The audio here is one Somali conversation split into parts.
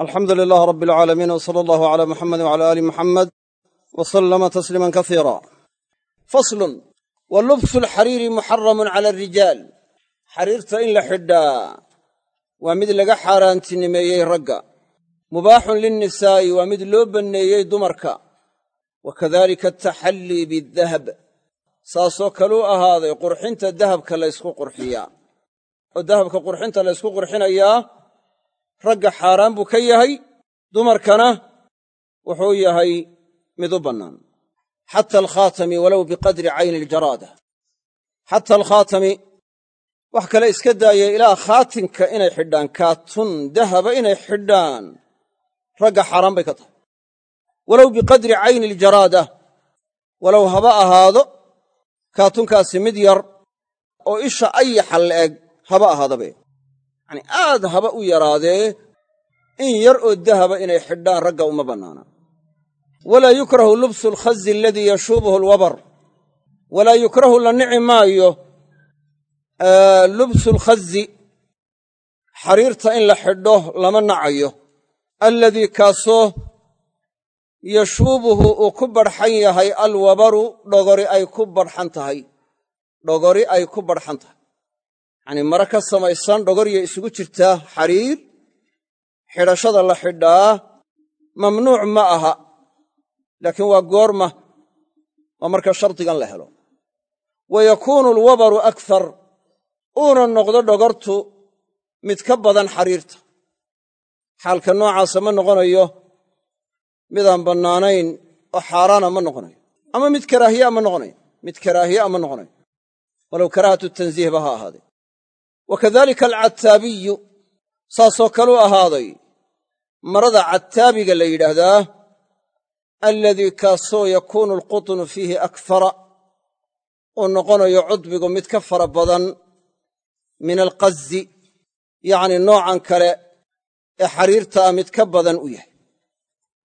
alxamdu lilaah rab alcaalamiin w sala allahu cala muxamedi wcala aali muxamed wa sallama tasliiman kasiira faslun wa lubsu alxariiri muxaramun cala alrijaal xariirta in la xidhaa waa mid laga xaaraantinimeeyey ragga. Mubaaxun linnisaa'i waa mid loo banneeyey dumarka. Wa kadalika ataxallii bidahab saasoo kaluu ahaaday qurxinta dahabka laysku qurxiyaa. Oo dahabka qurxinta laysku qurxinayaa ragga xaaraan buu ka yahay dumarkana wuxuu yahay mid u bannaan. Xata alkhaatami walow biqadri cayni iljaraada xata alkhaatami wax kale iska daaya ilaa khaatinka inay xidhaan kaatun dahaba inay xidhaan ragga xaaraan bay ka tahay. Walow biqadri cayni iljaraada walow haba ahaado kaatunkaasi mid yar oo isha ayaxa la'eg haba ahaadabe yacanii aad haba u yaraadee in yar oo dahaba inay xidhaan ragga uma bannaana. Walaa yukrahu lubsu alkhazi aladii yashuubuhu alwabar. Walaa yukrahu la nici maayo lubsu alkhazi xariirta in la xidho lama nacayo. Alladii kaasoo yashuubuhu uu ku badhxan yahay alwabaru dhogori ay ku badhxan tahay. Dhogori ay ku badhxan tahay yacanii mare ka samaysan dhogorya isugu jirtaa xariir xidhashada la xidhaa mamnuuc ma aha laakiin waa goorma waa marka shardigan la helo. Wa yakuunu alwabaru akthar uuna noqdo dhogortu mid ka badan xariirta. Xaalka noocaasa ma noqonayo midaan bannaanayn oo xaaraana ma noqonayo. Ama mid karaahiyaa ma noqonayo mid karaahiyaa ma noqonayo. Walow karaahatu tansiihba ha ahaadee wa kadalika alcataabiyu saasoo kaluu ahaaday marada cataabiga la yidhaahdaa alladii kaasoo yakuunu alqutnu fiihi akfara uu noqonayo cudbigu mid ka fara badan min alqazi yacni noocan kale ee xariirtaa mid ka badan u yahay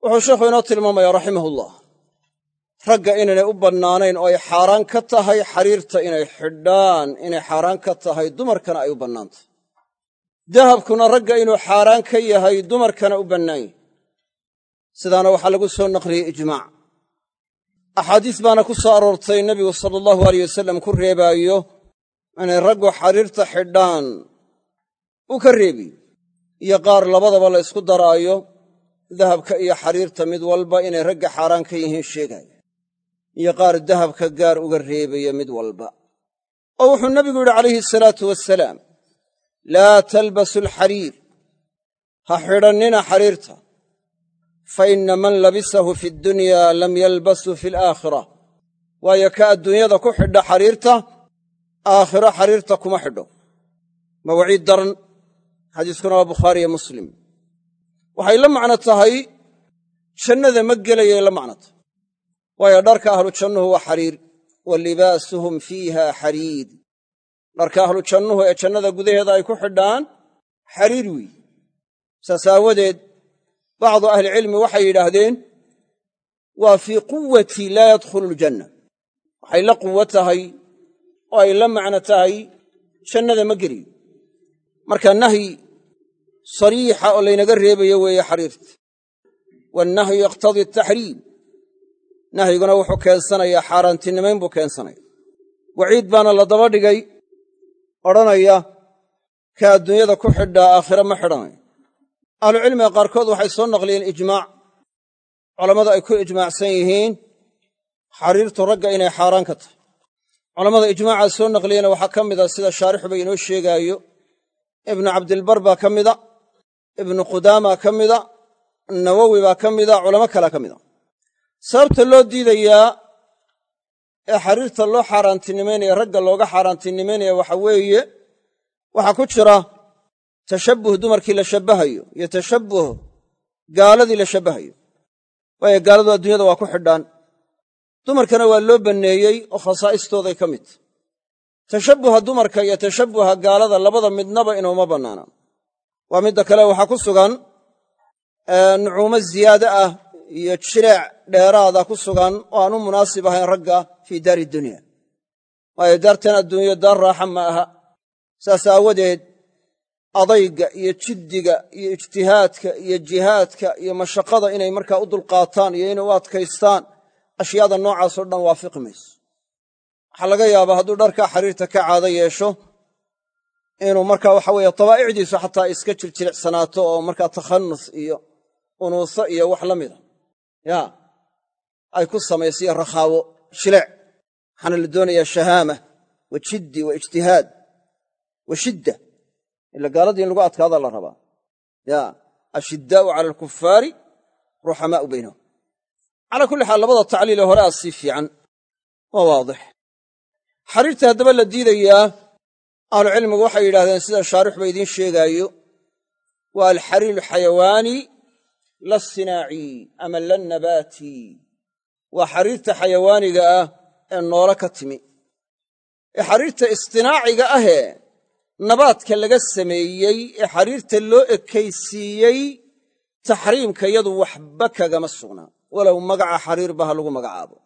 wuxuu sheekhu inoo tilmaamaya raximahullah ragga inaynay u bannaanayn oo ay xaaraan ka tahay xariirta inay xidhaan inay xaaraan ka tahay dumarkana ay u bannaan tahay dahabkuna ragga inuu xaaraan ka yahay dumarkana u bannaan yahy sidaana waxaa lagu soo naqliyey ijmaac. Axaadiis baana ku soo aroortay nebigu sala allahu aleyh wasallam ku reebaayo inay raggu xariirta xidhaan. Uu ka reebiyo iyo qaar labadaba la ysku daraayo dahabka iyo xariirta mid walba inay ragga xaaraan ka yihiin sheegaya iyo qaar dahabka gaar uga reebaya mid walba. Oo wuxuu nebigu yidhi calayhi asalaatu wasalaam laa talbasu alxariir ha xidhannina xariirta. Fa inna man labisahu fi ddunya lam yalbasu fi alaakhira waayo ka adduunyada ku xidha xariirta aakhiro xariirta kuma xidho. Ma waciid daran xadiiskuna waa bukhaariyo muslim. Waxay la macno tahay jannada ma gelayay la macno tahay waayo dharka ahlu jannuhu waa xariir wa libaasuhum fiiha xariir dharka ahlu jannuhu ee jannada gudaheeda ay ku xidhaan xariir weeye saas aawadeed bacdu ahlicilmi waxay yidhaahdeen waa fii quwati laa yadkhulu ljanna waxay la quwo tahay oo ay la macno tahay jannada ma geliyo marka nahyi sariixa oo laynaga reebayo weeye xariirta. Wannahyu yaqtadii ataxriim nahyiguna wuxuu keensanayaa xaaraantinimayn buu keensanaya waciid baana la daba dhigay odhanaya ka adduunyada ku xidhaa aakhire ma xidhanayo ahlucilmiga qaarkood waxay soo naqliyeen ijmaac. Culammada ay ku ijmaacsan yihiin xariirtu ragga inay xaaraan ka tahay. Culammada ijmaacaa soo naqliyena waxaa ka mida sida shaarixuba inoo sheegaayo. Ibnu cabdilbar baa ka mida ibnu qudaama ka mida nawowi baa ka mida culamo kalea ka mida sababta loo diidayaa ee xariirta loo xaaraantinimaynaya ragga looga xaaraantinimaynaya waxa weeye waxaa ku jira tashabbuh dumarkii la shabbahayo iyo tashabbuh gaaladii la shabbahayo. Waayo gaaladu adduunyada waa ku xidhaan. Dumarkana waa loo banneeyey oo khasaa'istooday ka mid. Tashabbuha dumarka iyo tashabbuha gaalada labada midnaba inuuma bannaanaan waa midda kale waxaa ku sugan nucuumo ziyaade ah iyo jileec dheeraada ku sugan oo aan u munaasib ahayn ragga fii daari dunya. Waayo daartan adduunyo daar raaxa ma aha. Saas aawadeed adayga iyo jiddiga iyo ijtihaadka iyo jihaadka iyo mashaqada inay markaa u dulqaataan iyo inay u adkaystaan ashyaada noocaasoo dhan waafiqi mayso. Waxaa laga yaabaa hadduu dharkaa xariirta ka caado yeesho inuu markaa waxa weeye dabaa'icdiisu xataa iska jiljiricsanaato oo markaa takhannus iyo unuuso iyo wax la mida ya. Ay ku samaysiyo rakhaawo shileec waxaana la doonayaa shahaama wa jiddi wa ijtihaad wa shidda. Ila gaaladii in lagu adkaada la rabaa. Ya. Ashiddaa'u cala alkufaari ruxamaa'u baynahum calaa kulli xaal labada tacliile hore aa sii fiican. Waa waadix. Xariirta haddaba la diidayaa ahlucilmigu waxay yidhahdeen sida shaarixba idiin sheegaayo waa alxariiru xayawaani la sinaaci ama la nabaati. Waa xariirta xayawaaniga ah ee noolo ka timi. Ee xariirta istinaaciga ahee nabaadka laga sameeyey ee xariirta loo ekaysiiyey taxriimka yadu waxba kagama sugnaa walow magaca xariirba ha lagu magacaabo.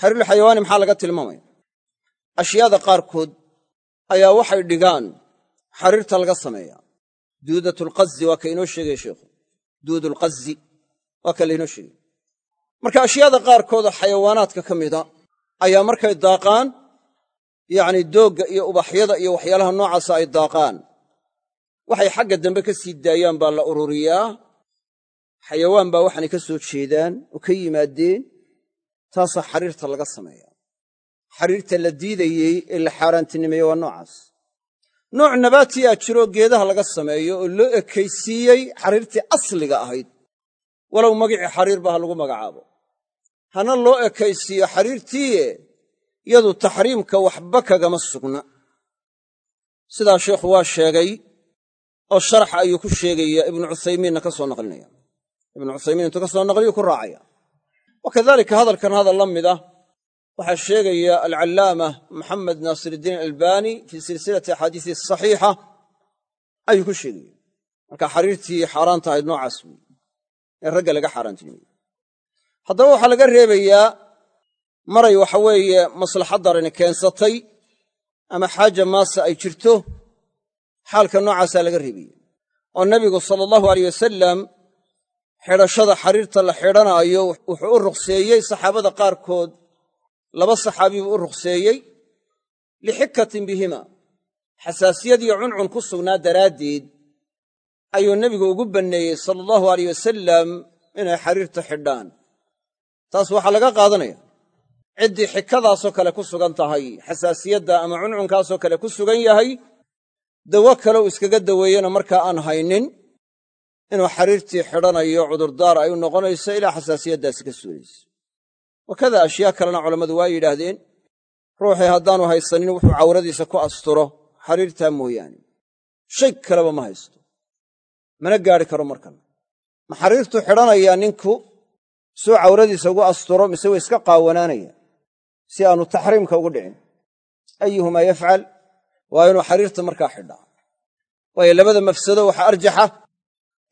Xariirulxayawaani maxaa laga tilmaamaya ashyaada qaarkood ayaa waxay dhigaan xariirta laga sameeyaa duudatulqazi waa ka inoo sheegaya sheikhu duudulqazi waa ka laynoo sheegay. Marka ashyaada qaarkood oo xayawaanaadka ka mida ayaa markay daaqaan yacni doogga iyo ubaxyada iyo waxyaalaha noocaasa ay daaqaan. Waxay xagga dambe ka sii daayaan baa la ururiyaa. Xayawaan baa waxaanay ka soo jeedaan oo ka yimaadeen taasaa xariirta laga sameeyaa. Xariirta la diidayey ee la xaaraantinimeeye waa noocaas nooc nabaati aa jiroo geedaha laga sameeyo oo loo ekaysiiyey xariirtii asliga ahayd. Walow magicii xariirba ha lagu magacaabo. Hana loo ekaysiiyo xariirtiiye yadu taxriimka waxba kagama sugna. Sidaa sheikhu waa sheegay oo sharaxa ayuu ku sheegaya ibnu cuthaymiinna ka soo naqlinaya. Ibnu cuthaymiin intuu ka soo naqliyu ku raacaya. Wa kadalika hadalkan hadal la mid ah waxaa sheegaya alcallaama maxamed naasiruddiin albani fii silsilati axaadiisi saxiixa ayuu ku sheegaya marka xariirtii xaaraanta ahayd noocaas wey ee ragga laga xaaraantinimeye haddaba waxaa laga reebayaa maray waxa weeye maslaxaddarani keensatay ama xaaja maasa ay jirto xaalka noocaasaa laga reebaya. Oo nebigu sala allahu aleyh wasalam xidhashada xariirta la xidhanaayo wuxuu u ruqseeyey saxaabada qaarkood laba saxaabi buu u ruqseeyey lixikatin bihima. Xasaasiyadiyo cuncun ku sugnaa daraaddeed ayuu nebigu ugu banneeyey sala allahu aleyh wasalam inay xariirta xidhaan. Taas waxaa laga qaadanaya ciddii xikadaasoo kale ku sugan tahay xasaasiyadda ama cuncunkaasoo kale ku sugan yahay dawo kalew iskaga daweeyena markaa aan haynin inuu xariirtii xidhanayo cudurdaar ay u noqonayso ilaa xasaasiyaddaasi ka suulayso wakada ashyaa kalena culammadu waa yidhaahdeen ruuxii haddaanu haysanin wuxuu cawradiisa ku asturo xariirtaa mooyaane. Shay kaleba ma haysto. Mana gaadhi karo markan ma xariirtuu xidhanayaa ninku suu cawradiisa ugu asturo mise way iska qaawanaanaya si aanu taxriimka ugu dhicin. Ayuhumaa yafcal waa inuu xariirta markaa xidhaa. Waayo labada mafsado waxaa arjaxa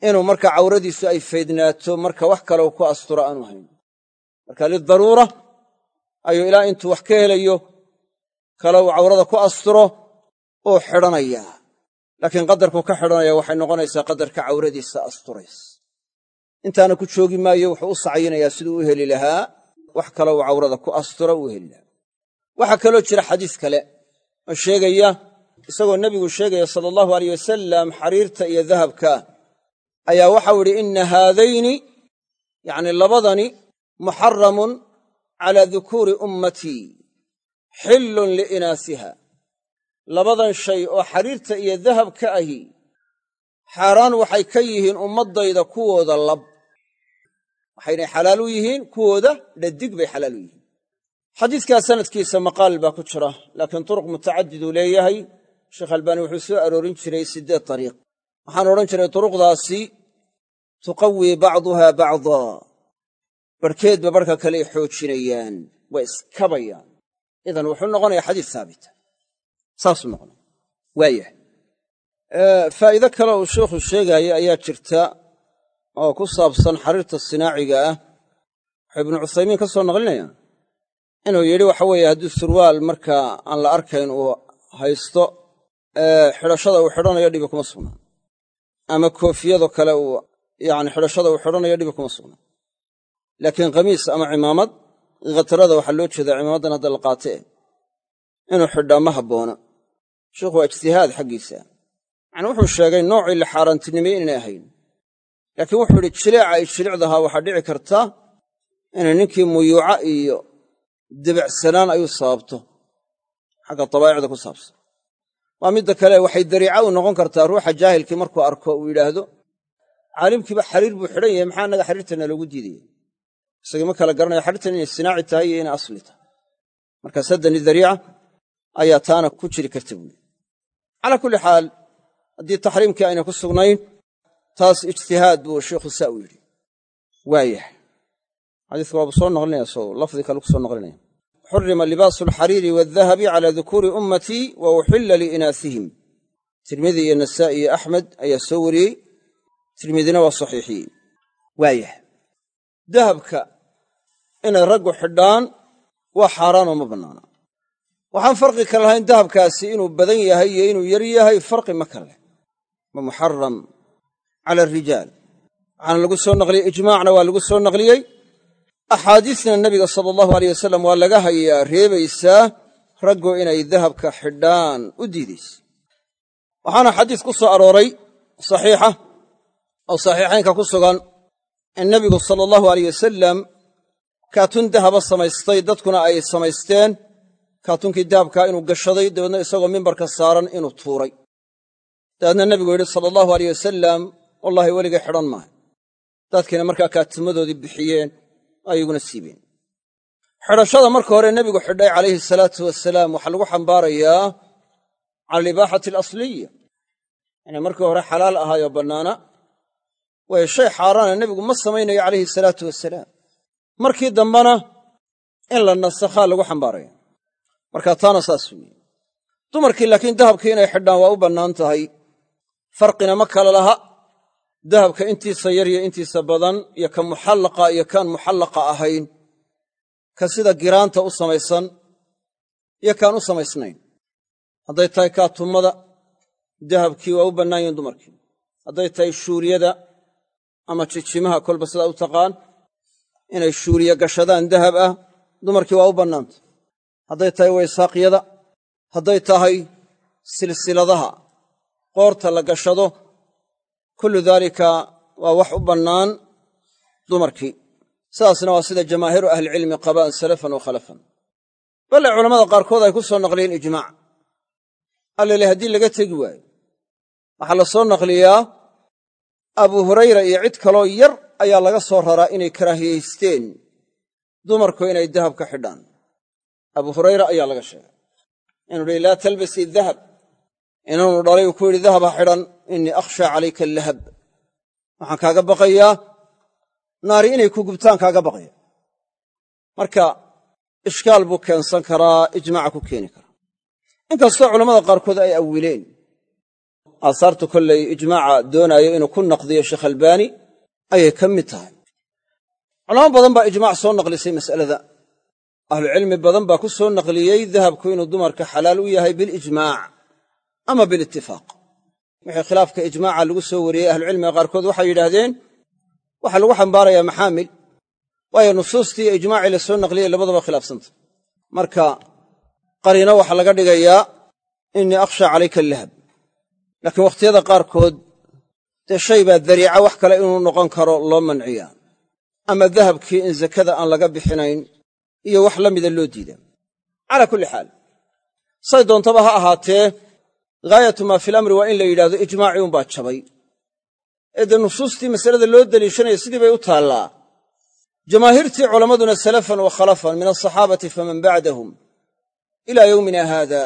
inuu markaa cawradiisu ay faydnaato marka wax kale ku asturo aanu hayn marka lidaruura ayuu ilaa intuu wax ka helayo kale uu cawrada ku asturo uu xidhanayaa. Laakiin qadarkuu ka xidhanaya waxay noqonaysaa qadarka cawradiisa asturays intaana ku joogi maayo wuxuu u sacayinayaa siduu u heli lahaa wax kale uu cawrada ku asturo uu heli lahaa. Waxaa kaloo jira xadiis kale oo sheegaya isagoo nebigu sheegaya sala allahu aleyh wasalam xariirta iyo dahabka ayaa waxau idhi inna haadayni yacni labadani muxaramun calaa dukuuri ummatii xillun liinaasiha. Labadan shay oo xariirta iyo dahabka ahi xaaraan waxay ka yihiin ummaddayda kuwooda lab. Waxaynay xalaal u yihiin kuwooda dhadig bay xalaal u yihiin. Xadiidkaa sanadkiisa maqaal baa ku jira laakiin turuq mutacadiduu leeyahay sheekh albaani wuxuu soo aroorin jiray siddeed ariiq waxaan odhan jiray turuqdaasi tuqawii bacduha bacdaa barhkeedba barhka kale ay xoojinayaan waa iskabayaan idan wuxuu noqonayaa xadiis haabita saasuu noqonaya waayahay. Faa'iide kale uu sheikhu sheegaaya ayaa jirta oo ku saabsan xariirta sinaaciga ah. Wuxuu ibnu cuthaymiin ka soo naqlinaya? Inuu yidhi waxa weeye haddii surwaal markaa aan la arkayn uu haysto xidhashada uu xidhanayo dhibi kuma sugnaa ama koofiyado kale uu yani xidhashada uu xidhanayo dhibi kuma sugnaa laakiin khamiis ama cimaamad khatrada waxaa loo jeedaa cimaamadan hadda la qaatee. Inuu xidhaa ma habboona. Sheikhu waa ijtihaad xaggiisa. Yacni wuxuu sheegay noocii la xaaraantinimey inaynay ahayn. Laakiin wuxuu idhi jileeca ay jilicdahaa waxaa dhici karta inay ninkii muyuuca iyo debacsanaan ay u sababto xagga dabaa'icda ku saabsan. Waa midda kale waxay dariica u noqon kartaa ruuxa jaahilkii markuu arko uu yidhaahdo caalimkiiba xariir buu xidhan yahay maxaa annaga xariirtana loogu diidaya isagii ma kala garanayo xariirtan inay sinaaci tahay iyo inay asli tahay. Marka saddani dariica ayaa taana ku jiri karta buuli. Calaa kulli xaal haddii taxriimkii ayna ku sugnayn taas ijtihaad buu sheikhu saa u yidhi. Waayahay xadiiska waabu soo noqlinaya soo lafdi kale ku soo noqlinaya. Xurima libaasu alxariiri waadahabi cala dukuuri ummatii wa uxilla liinaasihim tirmidi iyo nasaa'i iyo axmed ayaa soo wariyey. Tirmidina waa saxiixiyey waayahay dahabka inay raggu xidhaan waa xaaraanoo ma bannaana? Waxaan farqi ka lahayn dahabkaasi inuu badan yahay iyo inuu yar yahay farqi ma kale. Ma muxaram cala arijaal waxaana lagu soo naqliyey ijmaacna waa lagu soo naqliyey. Axaadiisna nebiga sala allahu aleyh wasalam waa laga hayaa reebaysaa raggu inay dahabka xidhaan u diidaysa waxaana xadiis ku soo arooray saxiixa oo saxiixaynka ku sugan in nebigu sala allahu aleyh wasalam kaatun dahaba samaystay dadkuna ay samaysteen. Kaatunkii dahabkaa inuu gashaday dabeedna isagoo mimbarka saaran inuu tuuray. Dabeedna nebigu yidhi sala allahu aleyh wasalam wallaahi weligay xidhan maaha. Dadkiina markaa kaatumadoodii bixiyeen ayaguna siibeen. Xidhashada marka hore nebigu xidhay calayhi salaatu wasalaam waxaa lagu xambaarayaa cala alibaaxati alasliya. Inay markii hore xalaal ahaayoo bannaana. Waayo shay xaaraana nebigu ma samaynayo calayhi salaatu wasalaam markii dambena in la nasakhaa lagu xambaaraya marka taana saas weeye. Dumarkii laakiin dahabkii inay xidhaan waa u bannaan tahay. Farqina ma kala laha. Dahabka intiisa yar iyo intiisa badan iyo ka muxallaqa iyo kaan muxallaqa ahayn. Ka sida giraanta u samaysan iyo kaan u samaysnayn. Hadday tahay kaatummada dahabkii waa u bannaan yihiin dumarkii. Hadday tahay shuuriyada ama jijimaha kolba sidaa u taqaan inay shuuriye gashadaan dahab ah dumarkii waa u bannaanta. Hadday tahay waysaaqyada hadday tahay silsiladaha. Qoorta la gashado kullu daalika waa wax u bannaan dumarkii. Sidaasna waa sida jamaahiiru ahlicilmi qabaan salafan wa khalafan. Bale culammada qaarkood ay ku soo naqliyeen ijmaac. Allele haddii laga tegi waayo waxaa la soo naqliyaa abu hurayra iyo cid kaloo yar ayaa laga soo raraa inay karaahiyaysteen dumarku inay dahab ka xidhaan. Abu hurayra ayaa laga sheegay. Inuu hi laa talbasii dahab. Inaanu dhalay uu ku yidhi dahab ha xidhan innii akhshaa calayka allahab waxaan kaaga baqayaa naari inay ku gubtaan kaaga baqaya. Marka ishkaal buu keensan karaa ijmaaca ku keeni karaa. Inkastoo culammada qaarkood ay awileen aasaartu kollay ijmaaca doonaayo inuu ku naqdiyo sheekh albaani ayay ka mid tahay. Culamo badan baa ijmaac soo naqlisay mas'alada. Ahlucilmi badan baa ku soo naqliyey dahabku inuu dumarka xalaal u yahay bilijmaac ama bilitifaaq wixii khilaafka ijmaaca lagu soo wariyey ahlucilmiga qaarkood waxay yidhaahdeen waxaa lagu xambaarayaa maxaamil waayo nusuustii ijmaacii la soo naqliyey labadaba khilaafsanta. Marka qariino waxaa laga dhigayaa innii akhshaa calayka allahab. Laakiin wakhtiyada qaarkood dee shay baa dariica wax kale inuu noqon karo loo manciyaa ama dahabkii in zakada aan laga bixinayn iyo wax la mida loo diida. Calaa kulli xaal. Say doontaba ha ahaatee ghaayatu maa fil amri waa in la yidhahdo ijmaacii unbaa jabay. Ee dee nusuustii masalada loo deliishanaya sidii bay u taallaa. Jamaahiirtii culammaduna salafan wa khalafan min alsaxaabati faman bacdahum ilaa yowmina haada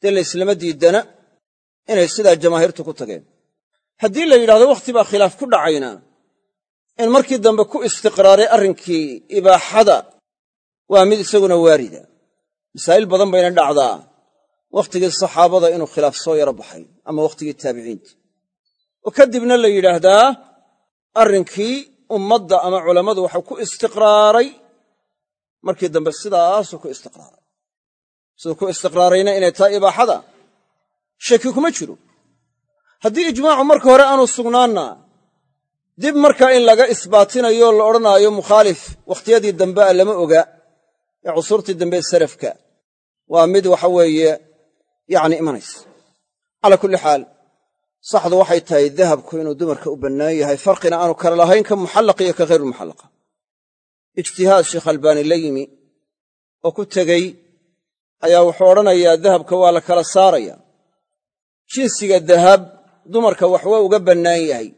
dee layslama diidana inay sidaa jamaahiirtu ku tageen haddii la yidhahdo wakhti baa khilaaf ku dhacayna. In markii dambe ku istiqraaray arrinkii ibaaxada waa mid isaguna waarida. Masaa'il badan bayna dhacdaa. Wakhtigii saxaabada inuu khilaaf soo yaro baxay ama wakhtigii taabiciinta oo kadibna la yidhaahdaa arrinkii ummadda ama culammadu waxau ku istiqraaray. Markii dambe sidaasuu ku istiqraaray. Siduu ku istiqraarayna inay tahay ibaaxada? Shaki kuma jiro haddii ijmaacu marka hore aanu sugnaanna dib markaa in laga isbaatinayo la odhanaayo mukhaalif wakhtiyadii dambe a lama oga ee cusurtii dambe salafka waa mid waxa weeye yacni imanaysa. Calaa kulli xaal saxdu waxay tahay dahabku inuu dumarka u bannaan yahay farqina aanu kala lahayn ka muxallaqa iyo ka hayrulmuxallaqa ijtihaad sheekh albaani la yimi oo ku tegey ayaa wuxuu odhanayaa dahabka waa la kala saaraya jinsiga dahab dumarka wax waa uga bannaan yahay.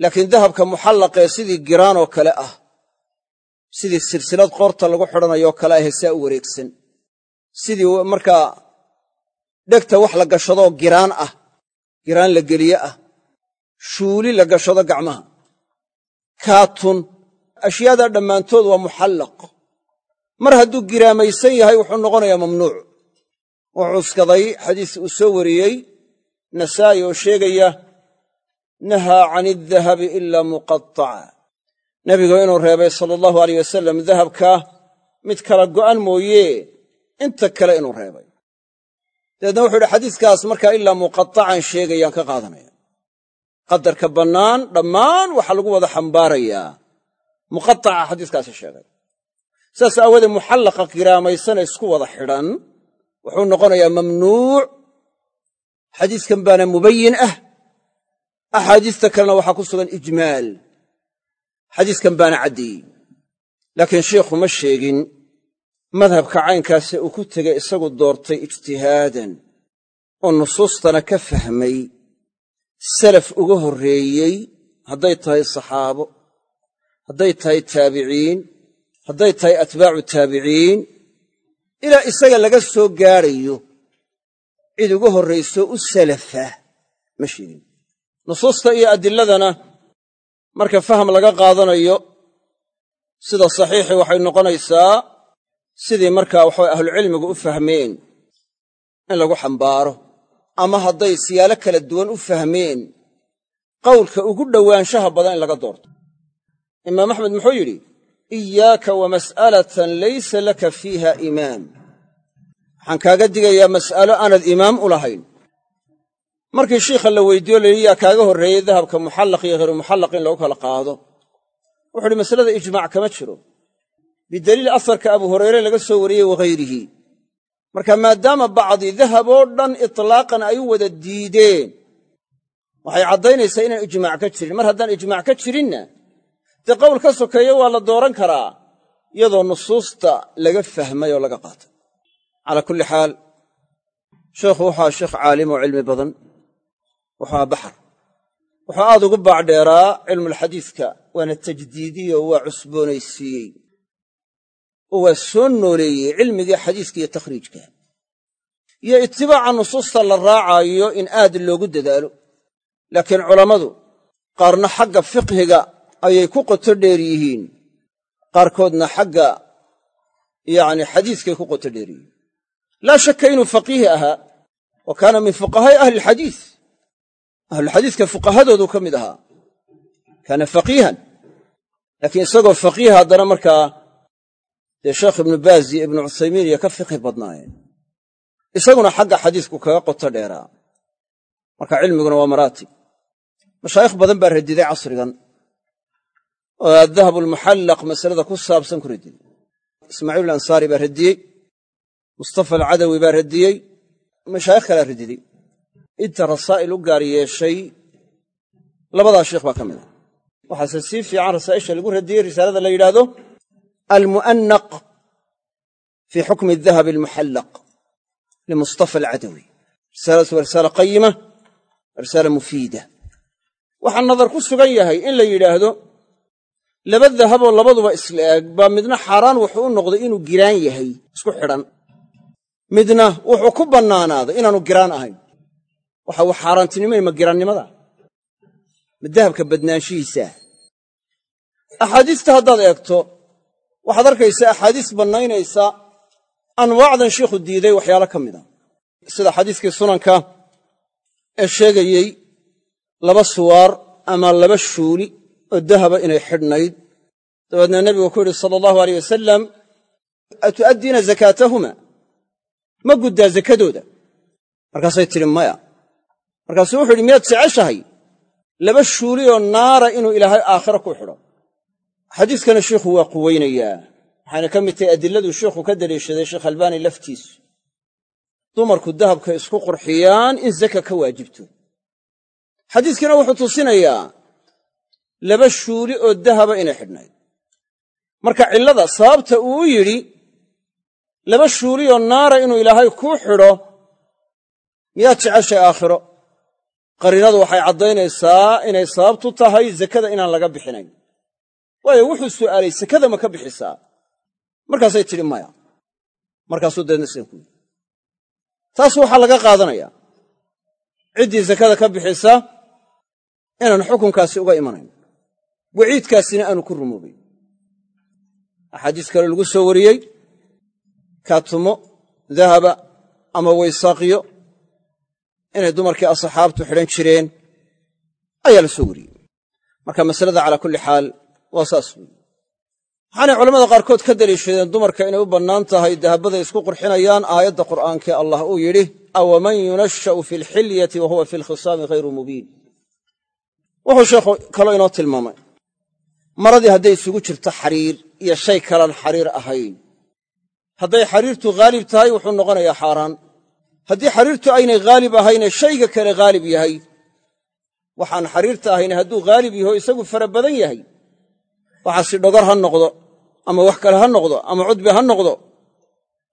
Laakiin dahabka muxallaqee sidii giraan oo kale ah sidii silsilad qoorta lagu xidhanayoo kale ah heesaa u wareegsan. Sidii markaa dhegta wax la gashadoo giraan ah giraan la geliye ah shuuli la gashado gacmaha. Kaatun ashyaadaa dhammaantood waa muxallaq. Mar hadduu giraamaysan yahay wuxuu noqonayaa mamnuuc. Wuxuu uskaday xadiis uu soo wariyey nasaa'i oo sheegaya nahaa can aldahabi ila muqataca nebigu inuu reebay sala allahu aleyh wasalam dahabka mid kala go'an mooye inta kale inuu reebay. Dabeedna wuxuu yidhi xadiiskaas markaa ilaa muqatacan sheegayaan ka qaadanaya. Qadarka bannaan dhammaan waxaa lagu wada xambaarayaa muqataca xadiiskaasi sheegay. Sidaas aawoodee muxallaqa giraamaysanee isku wada xidhan wuxuu noqonayaa mamnuuc xadiiskan baana mubayin ah. Axaadiista kalena waxaa ku sugan ijmaal. Xadiiskan baana caddeeyey laakiin sheikhu ma sheegin madhabka caynkaase uu ku tegay isagu doortay ijtihaadan. Oo nusuustana ka fahmay salaf uga horreeyey hadday tahay saxaabo hadday tahay taabiciin hadday tahay atbaacu taabiciin ilaa isaga laga soo gaadhayo cid uga horrayso u salafa. Ma sheegin nusuusta iyo adiladana marka faham laga qaadanayo sida saxiixii waxay noqonaysaa sidii markaa waxaway ahlucilmigu u fahmeen in lagu xambaaro ama hadday siyaalo kala duwan u fahmeen qowlka ugu dhowaanshaha badan in laga doorto. Imaam axmed muxuu yidhi iyaaka wa mas'alatan laysa laka fiiha imaam waxaan kaaga digayaa mas'alo aanad imaam u lahayn. Markii shiikha la weydiiyo layidhi yaa kaaga horreeyey dahabka muxallaq iyo hayru muxallaq in lagu kala qaado. Wuxu uhi masalada ijmaac kama jiro. Bidaliil asarka abu hureyre laga soo wariyey waghayrihi marka maadaama bacdi dahab oo dhan itlaaqan ay u wada diideen waxay caddaynaysaa inaan ijmaac ka jirin. Mar haddaan ijmaac ka jirinna dee qowl ka sokeeya waa la dooran karaa iyadoo nusuusta laga fahmay oo laga qaatay calaa kulli xaal sheekhu wuxua sheekh caalim oo cilmi badan wuxua baxar wuxuu aad ugu baacdheeraa cilmulxadiiska waana tajdiidiye oo waa cusboonaysiiyey. Oo waa soo nooleeyey cilmigii xadiiska iyo takhriijka. Iyo itibaaca nusuusta la raacaayo in aad loogu dadaalo. Laakiin culammadu qaarna xagga fiqhiga ayay ku qoto dheer yihiin. Qaarkoodna xagga yacni xadiiskay ku qoto dheer yihiin laa shakka inuu faqiih ahaa wa kaana min fuqahaa'i ahlilxadiis ahlulxadiiska fuqahadoodu ka mid ahaa kaana faqiihan. Laakiin isagoo faqiiha haddana markaa dee sheekh ibnu baaz iyo ibnu cuthaymiin iyo ka fiqhi badnaayeen. Isaguna xagga xadiisku kaga qoto dheeraa. Marka cilmiguna waa maraatib. Mashaayikh badan baa radiday casrigan. Oo adahab almuxallaq masalada ku saabsan ku radiyey ismaaciil ansaari baa radiyey mustafa alcadawi baa radiyey mashaayikh kalaa radiday inta rasaa'il u gaar yeeshay labadaa sheikh baa ka mid a. Waxaase sii fiican rasaa'isha lagu radiyey risaalada la yidhaahdo almu'annaq fii xukmi adahabi almuxallaq limustafa alcadawi. Risaaladaas waa risaala qayima risaala mufiida. Waxaa nadar ku sugan yahay in la yidhaahdo laba dahaboo labaduba isla eg baa midna xaaraan wuxuu u noqday inuu giraan yahay isku xidhan midna wuxuu ku bannaanaaday inaanu giraan ahayn. Waxa uu xaaraantinimay ma giraannimada ma dahabka badnaanshihiisaa axaadiista haddaad eegto waxaad arkaysaa axaadiis bannaynaysa anwaacdan shiikhu diiday waxyaalo ka mid a. Sida xadiiskii sunanka ee sheegayey laba suwaar ama laba shuuli oo dahaba inay xidhnayd. Dabeedna nebigu ku yidhi sala allahu aleyh wasalam atu'addiina zakaatahuma ma guddaa zakadooda. Markaasay tidhi maya markaasuu wuxu yidhi miyaad jeceshahay? Laba shuuliyoo naara inuu ilaahay aakhiro ku xidho. Xadiiskana sheikhu waa quweynayaa waxayna ka mid tahay adilladuu sheikhu ka daliishaday sheekh albaani laftiisu. Dumarku dahabka isku qurxiyaan in zaka ka waajibto. Xadiiskiina wuxuu tusinayaa laba shuuli oo dahaba inay xidhnayd. Marka cillada sababta uu yidhi laba shuuliyoo naara inuu ilaahay kuu xidho miyaad jeceshay aakhiro? Qariinadu waxay caddaynaysaa inay sababtu tahay zakada inaan laga bixinayn. Waayo wuxuu su'aalay sekada ma ka bixisaa? Markaasay tidhi maya. Markaasuu deedna sidan ku yidhi? Taas waxaa laga qaadanayaa ciddii sakada ka bixisa inaan xukunkaasi uga imanayn. Waciidkaasina aanu ku rumoobayn axaadiis kale lagu soo wariyey kaatumo dahaba ama waysaaqiyo inay dumarkii asxaabtu xidhan jireen ayaa la soo wariyey. Marka masalada calaa kulli xaal waa saas waxaanay culamada qaarkood ka daliishadeen dumarka inay u bannaan tahay dahabbaday isku qurxinayaan aayadda qur'aankae allah uu yidhi awaman yunasha'u fi alxilyati wa huwa fi alkhisaami ghayru mubiin. Wuxuu sheekhu kaloo inoo tilmaamay maradii hadday isugu jirto xariir iyo shay kalaan xariir ahayn hadday xariirtu haalib tahay wuxuu noqonayaa xaaraan. Haddii xariirtu aynay haalib ahayne shayga kale haalib yahay waxaan xariirta ahayne hadduu haalib yaho isagu fara badan yahay waxaasi dhogor ha noqdo ama wax kale ha noqdo ama cudbi ha noqdo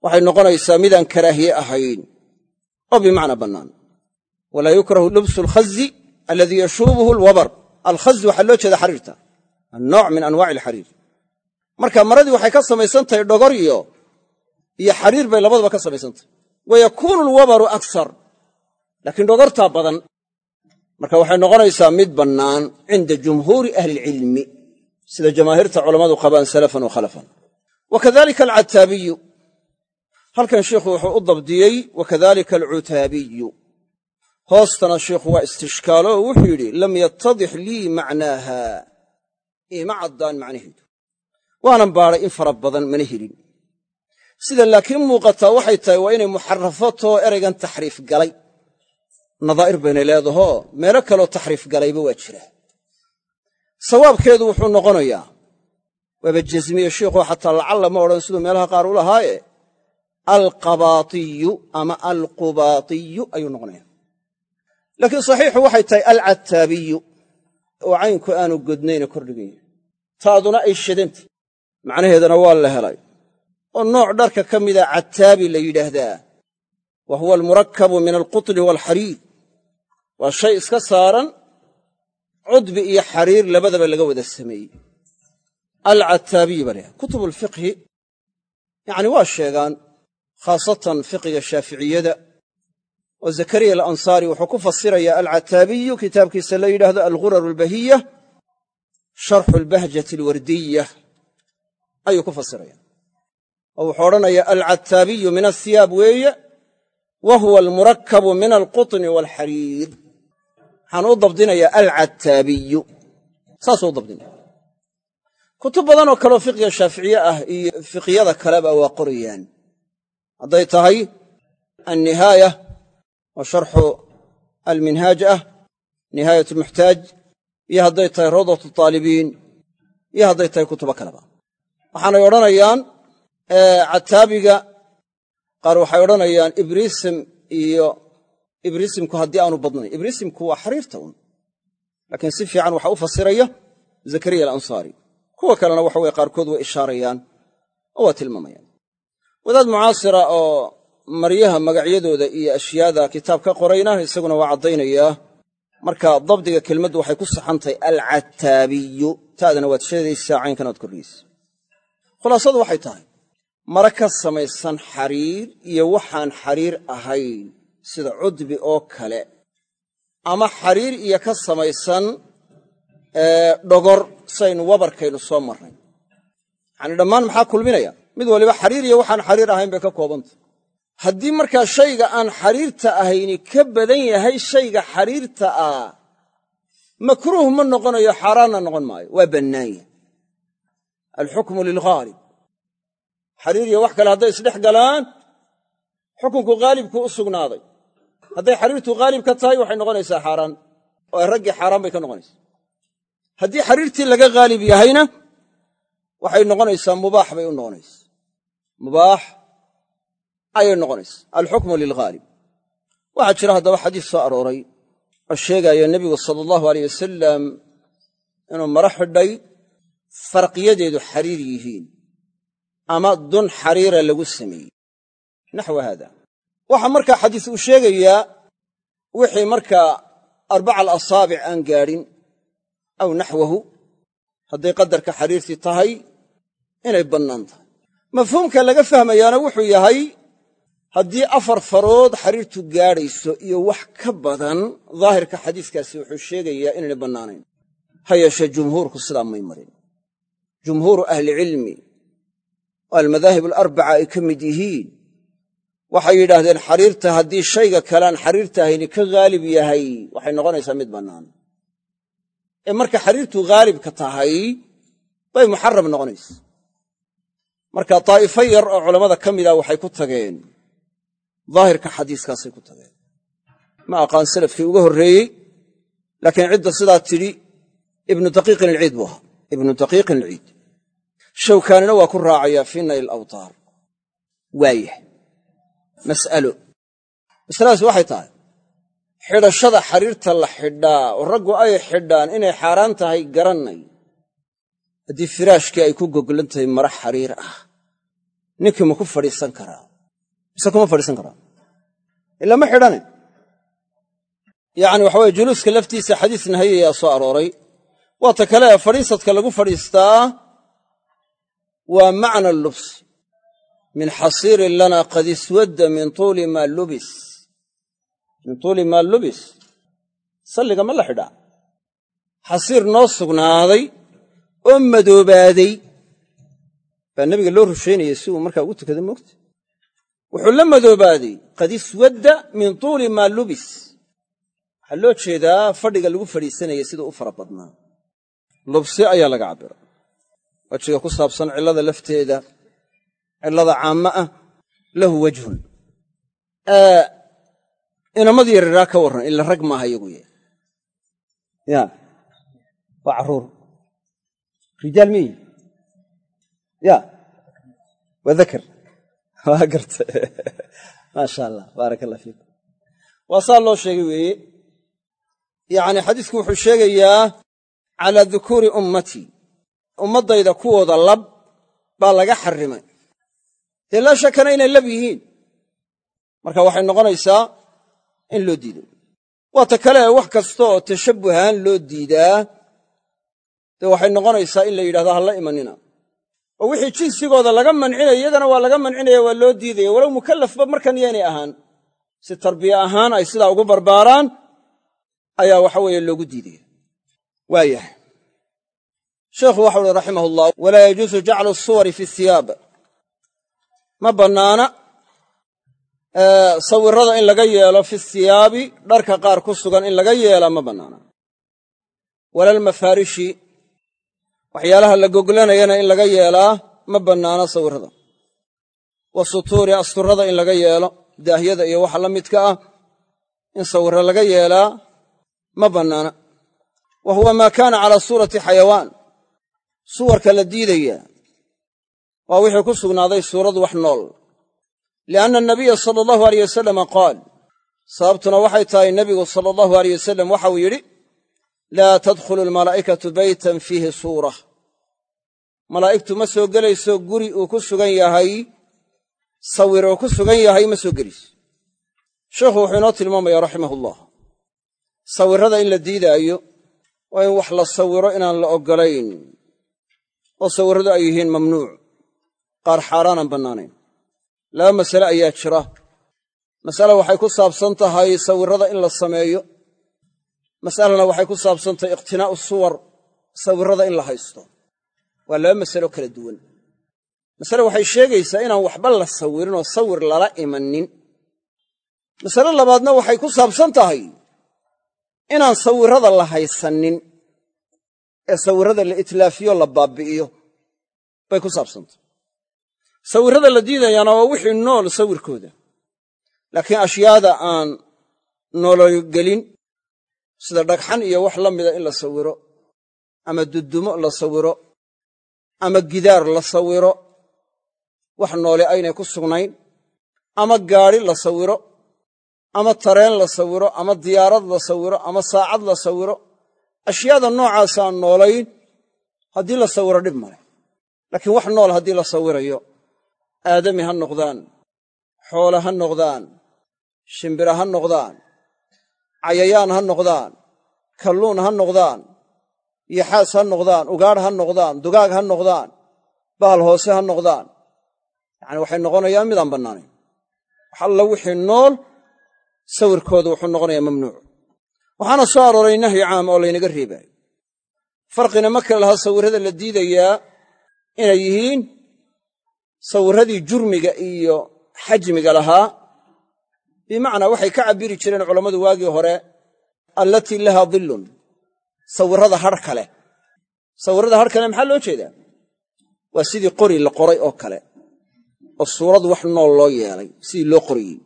waxay noqonaysaa midaan karaahiye ahayn oo bimacnaa bannaan. Walaa yukrahu lubsu alkhazi aladii yashuubuhu alwabar alkhazi waxaa loo jeeda xariirta annooc min anwaaci alxariir marka maradii waxay ka samaysan tahay dhogor iyo iyo xariir bay labadaba ka samaysan tahay wa yakuunu alwabaru aksar laakiin dhogortaa badan marka waxay noqonaysaa mid bannaan cinda jumhuuri ahlilcilmi sida jamaahiirta culammadu qabaan salafan wa khalafan. Wa kadalika alcataabiyu halkan sheikhu wuxuu u dabdiyey wa kadalika alcutaabiyu hoostana sheikhu waa istishkaalo oo wuxuu yidhi lam yattadix lii macnaaha. Iima caddaan macnaheedu waanan baadhay in fara badan mana helin sida laakiin muuqataa waxay tahay waa inay muxarafatoo eraygan taxriif galay. Nadaa'ir baynay leedahoo meelo kaloo taxriif galayba waa jira. Sawaabkeedu wuxuu noqonayaa waaba jasmiye shiikhoo xataa lacalla ma odhan siduu meelaha qaar u lahaaye alqabaatiyu ama alqubaatiyu ayuu noqonaya laakiin saxiixu waxay tahay alcataabiyu oo caynku aanu godnayne kordhiganya taaduna ay shadanta macnaheedana waa la helay oo nooc dharka ka mida cataabi la yidhaahdaa. Wa huwa almurakkabu min alqutli waalxariir waa shay iska saaran cudbi iyo xariir labadaba laga wada sameeyey. Alcataabiyi baa layahay kutub alfiqhi yacni waa sheegaan khaasatan fiqiga shaaficiyada oo zakariya alansaari wuxuu ku fasirayaa alcataabiyu kitaabkiisa la yidhaahdo algurar albahiya sharxu albahjati alwardiya ayuu ku fasiraya oo wuxuu odhanayaa alcataabiyu min athiyaab weeye wa huwa almurakkabu min alqutni waalxariir waxaan u dabdinayaa alcataabiyu saasuu u dabdinaya kutub badan oo kaleo fiqiga shaaficiye ah iyo fiqiyada kaleba waa qorayaan hadday tahay annihaaya oo sharxu alminhaaj ah nihaayat almuxtaaj iyo hadday tahay rawdat taalibiin iyo hadday tahay kutubo kaleba. Waxaanay cataabiga qaar waxay odhanayaan ibrisim iyo ibrisimku haddii aanu badnayn. Ibrisimku waa xariirta un laakiin si fiican waxa u fasiraya zakariya alansaari. Kuwa kalena waxa weye qaarkood way ishaarayaan oo waa tilmaamayaan. Wadaad mucaasira oo maryaha magacyadooda iyo ashyaada kitaab ka qorayna isaguna waa caddaynayaa. Marka dabdiga kelmaddu waxay ku saxantahay alcataabiyu taadana waad sheedaysaa caynkan waad khulaasadu waxay tahay mara ka samaysan xariir iyo waxaan xariir ahayn sida cudbi oo kale. Ama xariir iyo ka samaysan dhogor saynu wabarkaynu soo marray yacanii dhammaan maxaa kulminaya? Mid waliba xariir iyo waxaan xariir ahayn bay ka koobantah haddii markaa shayga aan xariirta ahayni ka badan yahay shayga xariirta ah makruuh ma noqonayo xaaraanna noqon maayo. Waa bannaanya alxukmu lilghaalib xariir iyo wax kale hadday isdhex galaan xukunku haalibkuu u sugnaaday. Hadday xariirtu haalib ka tahay waxay noqonaysaa xaaraan. Oo ay raggii xaaraan bay ka noqonaysaa. Haddii xariirtii laga haalib yahayna waxay noqonaysaa mubaax bay u noqonaysaa. Mubaax ayay noqonaysaa. Alxukmu lilghaalib waxaa jira haddaba xadiis soo arooray oo sheegaya nebigu sala allahu aleyh wasalam inuu maro xidhay farqiyadeedu xariir yihiin ama dun xariira lagu sameeyey. Naxwa haada. Waxaa markaa xadiis uu sheegayaa wixii markaa arbaca alasaabic aan gaadhin aw naxwahu hadday qadarka xariirtii tahay inay bannaan tahay. Mafhuumka laga fahmayaana wuxuu yahay haddii afar farood xariirtu gaadhayso iyo wax ka badan daahirka xadiiskaasi wuxuu sheegayaa inaynay bannaanayn. Ha yeeshee jumhuurku sidaa may marin. Jumhuuru ahlicilmi almadaahib alarbaca ay ka mid yihiin. Waxay yidhaahdeen xariirta haddii shayga kalean xariirta ahayni ka haalib yahay. Waxay noqonaysaa mid bannaan. Ee marka xariirtu haalibka tahay bay muxaram noqonaysa. Marka daa'ifo yar oo culammada ka mida waxay ku tageen daahirka xadiiskaasay ku tageen. Ma aqaan salafkii uga horreeyey laakiin cidda sidaa tidhi ibnu daqiiqin alciid buu ahaa. Ibnu daqiiqin alciid shawkaanina waa ku raacayaa fii nayl awtaar. Waayah mas'alo. Masaladaas waxay tahay xidhashada xariirta la xidhaa oo raggu ay xidhaan inay xaaraan tahay garannay. Haddii firaashkii ay ku goglan tahay mara xariir ah ninkii ma ku fadhiisan karaa? Mise kuma fadhiisan karaa? Ila ma xidhane yacni waxa weye juluuska laftiisa xadiis nahayayaa soo arooray. Waata kale fadhiisadka lagu fadhiistaa waa macna lubs. Min xasiirin lana qad iswadda min tuuli maa lubis. Min tuuli maa lubis. Salliga ma la xidhaa. Xasiir noo sugnaaday oo madoobaaday. Baa nebiga loo rushaynayay si uu markaa ugu tukada moogta. Wuxuu la madoobaaday qad iswadda min tuuli maa lubis. Waxaa loo jeedaa fadhiga lagu fadhiisanaya siduu u fara badnaa. Lubsi ayaa laga cabbira wejiga ku saabsan cillada lafteeda cillada caamma ah lahu wajhun. Inamadii yariraa ka warran ila rag maaha iyagu ye ya waa carruur rijaal miyi? Ya waa dakar. Waa garta. Maasha allah baarak allah fiikum waa saa loo sheegay weeye. Yacni xadiisku wuxuu sheegayaa calaa dukuuri ummatii ummaddayda kuwooda lab baa laga xarrimay dee laa shakana inay lab yihiin. Marka waxay noqonaysaa in loo diido. Waata kale wax kasta oo tashabbuhaan loo diidaa. Dee waxay noqonaysaa in la yidhahdo ha imanina. Oo wixii jinsigooda laga mancinaya iyagana waa laga mancinaya waa loo diidaya walow mukallafba markan yaynay ahaan si tarbiye ahaan ay sidaa ugu barbaaraan ayaa waxa weeye loogu diidaya waayahay sheekhu waxau uhi raximah ullah walaa yajuusu jaclu suwari fi siyaab. Ma bannaana sawirada in laga yeelo fi siyaabi dharka qaar ku sugan in laga yeela ma bannaana. Walalmafaarishi waxyaalaha la goglanayana in laga yeelaa ma bannaana sawirada wa sutuuri asturada in laga yeelo daahyada iyo waxa la midka ah in sawirra laga yeelaa ma bannaana. Wa huwa maa kaana calaa suurati xayawaan suwarka la diidaya waa wixii ku sugnaaday suurad wax nool. Lianna anabiya sala allahu aleyh wasalama qaal sababtuna waxay tahay nebigu sala allahu aleyh wasalam waxauu yidhi laa tadkhulu almalaa'ikatu beytan fiihi suurah malaa'igtu ma soo gelayso guri uu ku sugan yahay sawir uu ku sugan yahay ma soo gelayso sheikhu wuxuu inoo tilmaamaya raximahullah. Sawirrada in la diidaayo waa in wax la sawiro inaan la oggolayn oo sawirradu ay yihiin mamnuuc qaar xaaraanaan bannaanayn. Laba masale ayaa jira. Masale waxay ku saabsan tahay sawirrada in la sameeyo. Masalena waxay ku saabsan tahay iqhtinaa'u suwar sawirrada in la haysto. Waa laba masalo kala duwan. Masale waxay sheegaysaa inaan waxba la sawirin oo sawir lala imanin. Masale labaadna waxay ku saabsan tahay inaan sawirrada la haysanin ee sawirrada la itlaafiyo la baabi'iyo bay ku saabsantahy sawirrada la diidayaana waa wixii nool sawirkooda. Laakiin ashyaada aan nologelin sida dhagxan iyo wax la mida in la sawiro ama dudumo la sawiro ama gidaar la sawiro wax noole aynay ku sugnayn ama gaadhi la sawiro ama tareen la sawiro ama diyaarad la sawiro ama saacad la sawiro ashyaada noocaasaan noolayn haddii la sawiro dhib male laakiin wax nool haddii la sawirayo aadami ha noqdaan xoole ha noqdaan shimbira ha noqdaan cayayaan ha noqdaan kalluun ha noqdaan yaxaas ha noqdaan ugaadh ha noqdaan dugaag ha noqdaan bahal hoose ha noqdaan. Yacani waxay noqonayaan midaan bannaanayn. Wax alla wixii nool sawirkooda wuxuu noqonayaa mamnuuc waxaana soo arooray nahyi caam oo laynaga reebaayo farqina ma kale lahaa sawirrada la diidayaa inay yihiin sawirradii jurmiga iyo xajmiga lahaa. Bimacnaa waxay ka cabbiri jireen culammadu waagii hore allatii lahaa dillun. Sawirrada hadh kale. Sawirrada hadh kale maxaa loo jeedaa? Waa sidii qori la qoray oo kale oo suurad wax nool loo yeelay sidii loo qoriyey.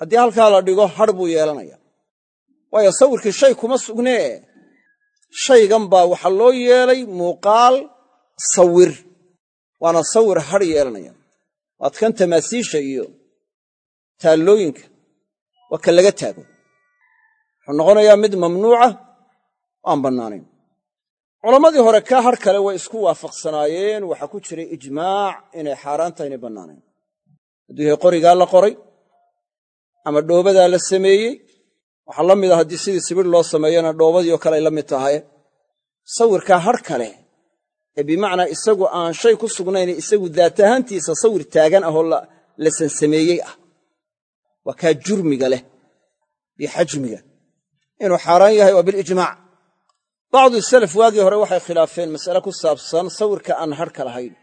Haddii halkaa la dhigo hadh buu yeelanaya waayo sawirkii shay kuma sugnee. Shaygan baa waxaa loo yeelay muuqaal sawir. Waana sawir hadh yeelanaya. Waad kan tamaasiisha iyo taallooyinka waa ka laga taago. Wuxuu noqonayaa mid mamnuuca aan bannaanayn culammadii hore kaa hadh kale way isku waafaqsanaayeen. Waxaa ku jiray ijmaac inay xaaraan inay bannaanayn hadduu yahay qorigaa la qoray ama dhoobadaa la sameeyey waxaa la mid a haddii sidii sibir loo sameeyana dhoobadii oo kale ay la mid tahay. Sawirkaa hadh kale ee bimacnaa isagu aan shay ku sugnayn isagu daat ahaantiisa sawir taagan ahoo la sansameeyey ah. Waa kaa jurmiga leh iyo xajmiga. Inuu xaaraan yahay waa bilijmaac bacdu salaf waagii hore waxay khilaafeen mas'ale ku saabsan sawirka aan hadhka lahayn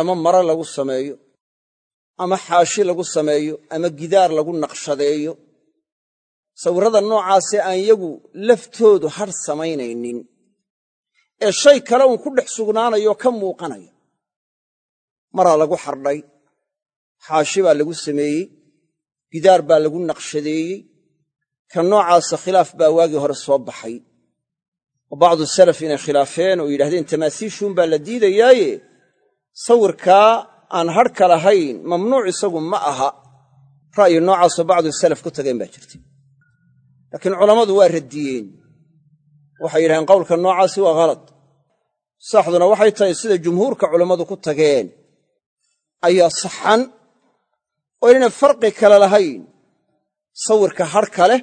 ama mare lagu sameeyo ama xaashi lagu sameeyo ama gidaar lagu naqshadeeyo sawirrada noocaasee aan yagu laftoodu hadh samaynaynin ee shay kale uun ku dhex sugnaanayo ka muuqanaya. Maraa lagu xardhay xaashi baa lagu sameeyey gidaar baa lagu naqshadeeyey ka noocaasa khilaaf baa waagii hore soo baxay. Oo bacdu salaf inay khilaafeen oo yidhahdeen tamaasiishuun baa la diidayaaye sawirkaa aan hadhka lahayn mamnuuc isagu ma aha. Ra'yi noocaasoo bacdu salaf ku tageen baa jirta laakiin culammadu waa radiyeen. Waxay yidhahdeen qowlka noocaasi waa khalad saxduna waxay tahay sida jumhuurka culammadu ku tageen. Ayaa saxan oo inayna farqi kale lahayn. Sawirka hadhka leh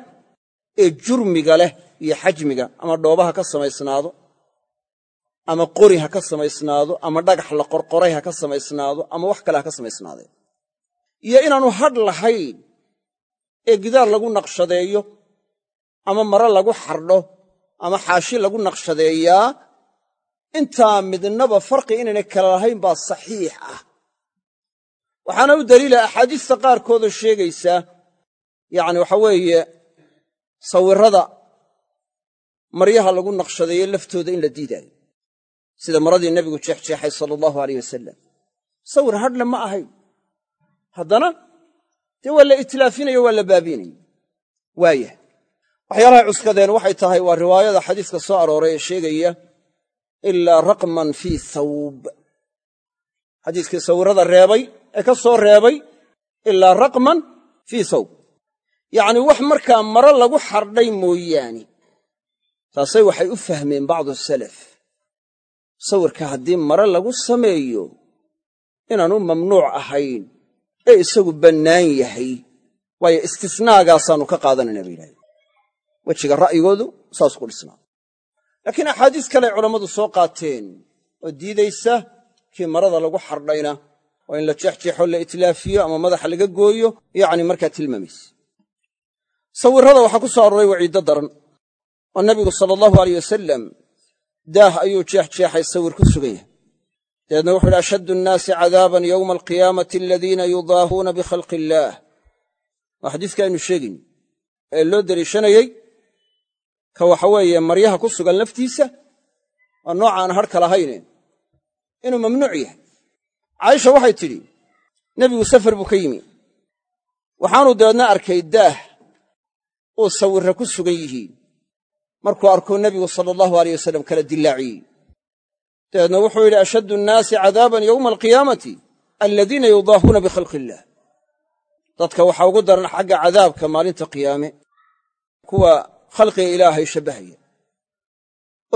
ee jurmiga leh iyo xajmiga ama dhooba ha ka samaysnaado ama qori ha ka samaysnaado ama dhagax la qorqoray ha ka samaysnaado ama wax kale ha ka samaysnaadeen. Iyo inaanu hadh lahayn ee gidaar lagu naqshadeeyo ama mare lagu xardho ama xaashi lagu naqshadeeyaa intaa midnaba farqi inaynay kale lahayn baa saxiix ah. Waxaana u daliila axaadiista qaarkoodoo sheegaysa yacni waxa weeye sawirrada maryaha lagu naqshadeeye laftooda in la diidaayo sida maradii nebigu jeexjeexay sala allahu aleyh wasalam sawir hadhle ma ahayn. Haddana dee waa la itlaafinayo waa la baabiinaya waayah waxyaalahay cuskadeen waxay tahay waa riwaayada xadiiska soo arooray ee sheegaya ilaa raqman fii thawb. Xadiiskii sawirrada reebay ee ka soo reebay ilaa raqman fii thawb. Yacni wax markaa maro lagu xardhay mooyaane. Taasay waxay u fahmeen bacdu salaf. Sawirka haddii mare lagu sameeyo inaanu mamnuuc ahayn ee isagu bannaan yahay waayo istisnaagaasaannu ka qaadanayna bay yidhahdeen wejiga ra'yigoodu saas ku dhisnaa laakiin axaadiis kaley culammadu soo qaateen oo diidaysa kii marada lagu xardhayna waa in la jeexjeexo la itlaafiyo ama madaxa laga gooyo yacni markaa tilmaamayse sawirrada waxaa ku soo arooray waciiddo daran oo nabigu sala allahu aleyh wasalam daah ayuu jeexjeexay sawir ku sugan yahay. Dabeedna wuxu uhi ashaddu annaasi cadaaban yowma alqiyaamati aladiina yudaahuuna bikhalqi illaah. Waa xadiiska aynu sheegayno ee loo deliishanayey ka waxa weeye maryaha ku sugan laftiisa waa nooca aan hadhka lahayne inuu mamnuuc yahay. Caaisha waxay tidhi nebigu safar buu ka yimi. Waxaanuu dabeedna arkay daah oo sawirra ku sugan yihiin. Markuu arkuu nebigu sala allahu aleyh wasalam kala dillaaciyey. Dabeedna wuxuu yidhi ashaddu annaasi cadaaban yowma alqiyaamati aladiina yudaahuuna bikhalqi illaah dadka waxaa ugu daran xagga cadaabka maalinta qiyaame. Kuwa khalqiga ilaahay shabbahaya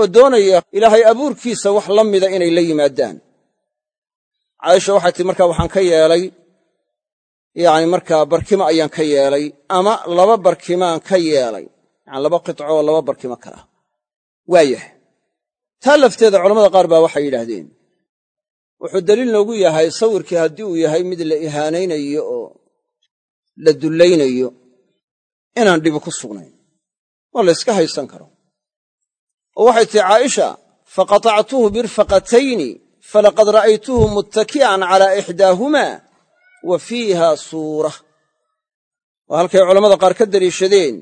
oo doonaya ilaahay abuurkiisa wax la mida inay la yimaadaan. Caaisha waxay tii markaa waxaan ka yeelay yacni markaa barkimo ayaan ka yeelay ama laba barkimaan ka yeelay. Yani laba qitco oo laba barkimo kala waayah taa lafteeda culamada qaar baa waxay yidhaahdeen wuxuu daliil noogu yahay sawirkii haddii uu yahay mid la ihaanaynayo oo la dullaynayo inaan dhibi ku sugnayn waa la yska haysan karo. oo waxay tihi caaisha faqatactuhu birfaqatayni falaqad ra'aytuhu muttaki'an calaa ixdaahumaa wa fiiha suura. Waa halkay culammada qaar ka daliishadeen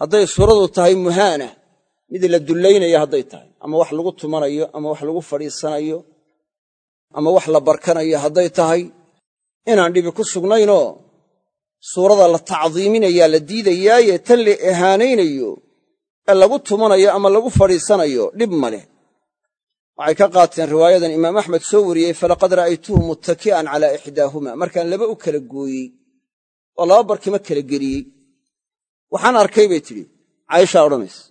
hadday suuradu tahay muhaana mid la dullaynayo hadday tahay ama wax lagu tumanayo ama wax lagu fadhiisanayo ama wax la barkanayo hadday tahay inaan dhibi ku sugnaynoo suurada la tacdiiminayaa la diidayaaye tan la ihaanaynayo ee lagu tumanayo ama lagu fadhiisanayo dhib ma leh. Waxay ka qaateen riwaayadan imaam axmed soo wariyey falaqad ra'aytuhu muttaki'an calaa ixdaahuma. Markaan laba u kala gooyey oo laba barkimo kala geliyey. Waxaan arkay bay tidhi caaishaa odhanaysa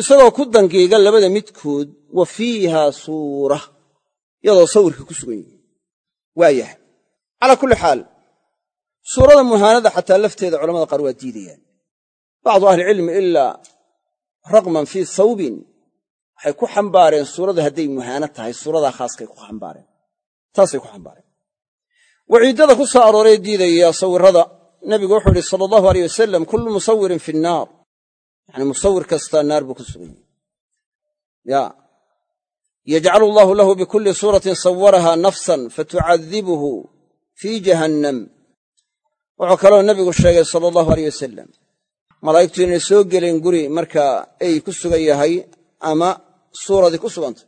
isagoo ku dangiiga labada midkood wa fiiha suura iyadoo sawirka ku sugan yihi waayahay calaa kulli xaal suurada muhaanada xataa lafteeda culamada qaar waa diidayaan. Bacdu ahlicilmi ilaa raqman fii sawbin waxay ku xambaareen suuradu hadday muhaano tahay suuradaa khaaskay ku xambaareen taasay ku xambaareen. Waciiddada ku soo arooree diidaya sawirrada. Nebigu wuxuu yidhi sala allahu aleyh wasalam kullu musawirin fi nnaar. Yacni musawir kastaa naar buu ku sugan yahay ya yajcalu allaahu lahu bikulli suuratin sawaraha nafsan fatucadibuhu fii jahannam wuxuu kaloo nebigu sheegay sala allahu aleyh wasalam malaa'igtu inay soo geleen guri markaa ey ku sugan yahay ama suuradii ku sugantay.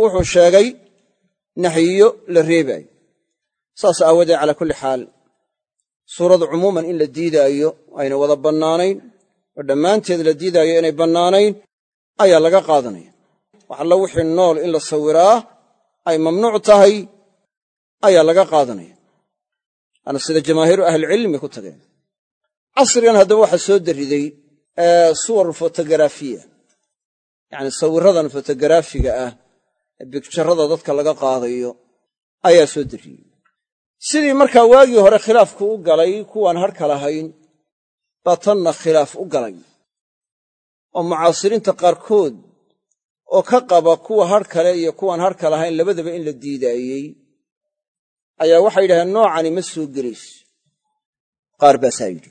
Wuxuu sheegay naxyiyo la reebaayo saas aawadeed calaa kulli xaal suuradu cumuuman in la diidaayo ayna wada bannaanayn oo dhammaanteed la diidaayo inay bannaanayn ayaa laga qaadanaya. Wax allo wixii nool in la sawiraa ay mamnuuc tahay ayaa laga qaadanaya waana sida jamaahiiru ahlicilmi ku tageen. Casrigan haddaba waxaa soo dariday suwar fotogaraafiya yacni sawirradan fotogaraafiga ah ee bigjarrada dadka laga qaadayo ayaa soo dariyey. Sidii markaa waagii hore khilaafku u galay kuwaan harka lahayn baa tanna khilaaf u galay. Oo mucaasiriinta qaarkood oo ka qaba kuwa har kale iyo kuwaan harka lahayn labadaba in la diidaayey ayaa waxay yidhahdeen noocani ma soo gelayso qaar baasaa yidhi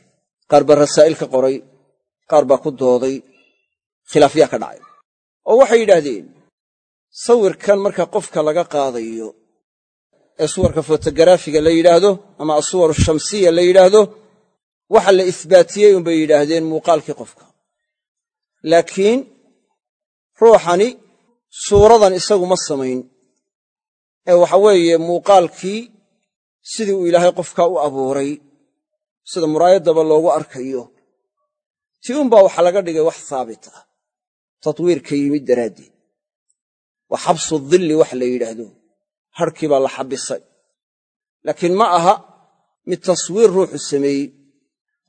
qaar baa rasaa'il ka qoray. Qaar baa ku dooday. Khilaafyaa ka dhacay. Oo waxay yidhaahdeen sawirkan marka qofka laga qaadayo ee suwarka fotogaraafiga la yidhaahdo ama asuwar shamsiya la yidhaahdo waxa la isbaatiyey unbay yidhaahdeen muuqaalkii qofka. Laakiin ruuxani suuradan isagu ma samayn. Ee waxa weeye muuqaalkii sidii uu ilaahay qofka u abuuray sida muraayaddaba loogu arkayo. Ti unbaa waxa laga dhigay wax haabit ah tatwiirka yimid daraaddeed. Waa xabsu dilli wax la yidhaahdo harkii baa la xabisay. Laakiin ma aha mid taswiir ruuxu sameeyey.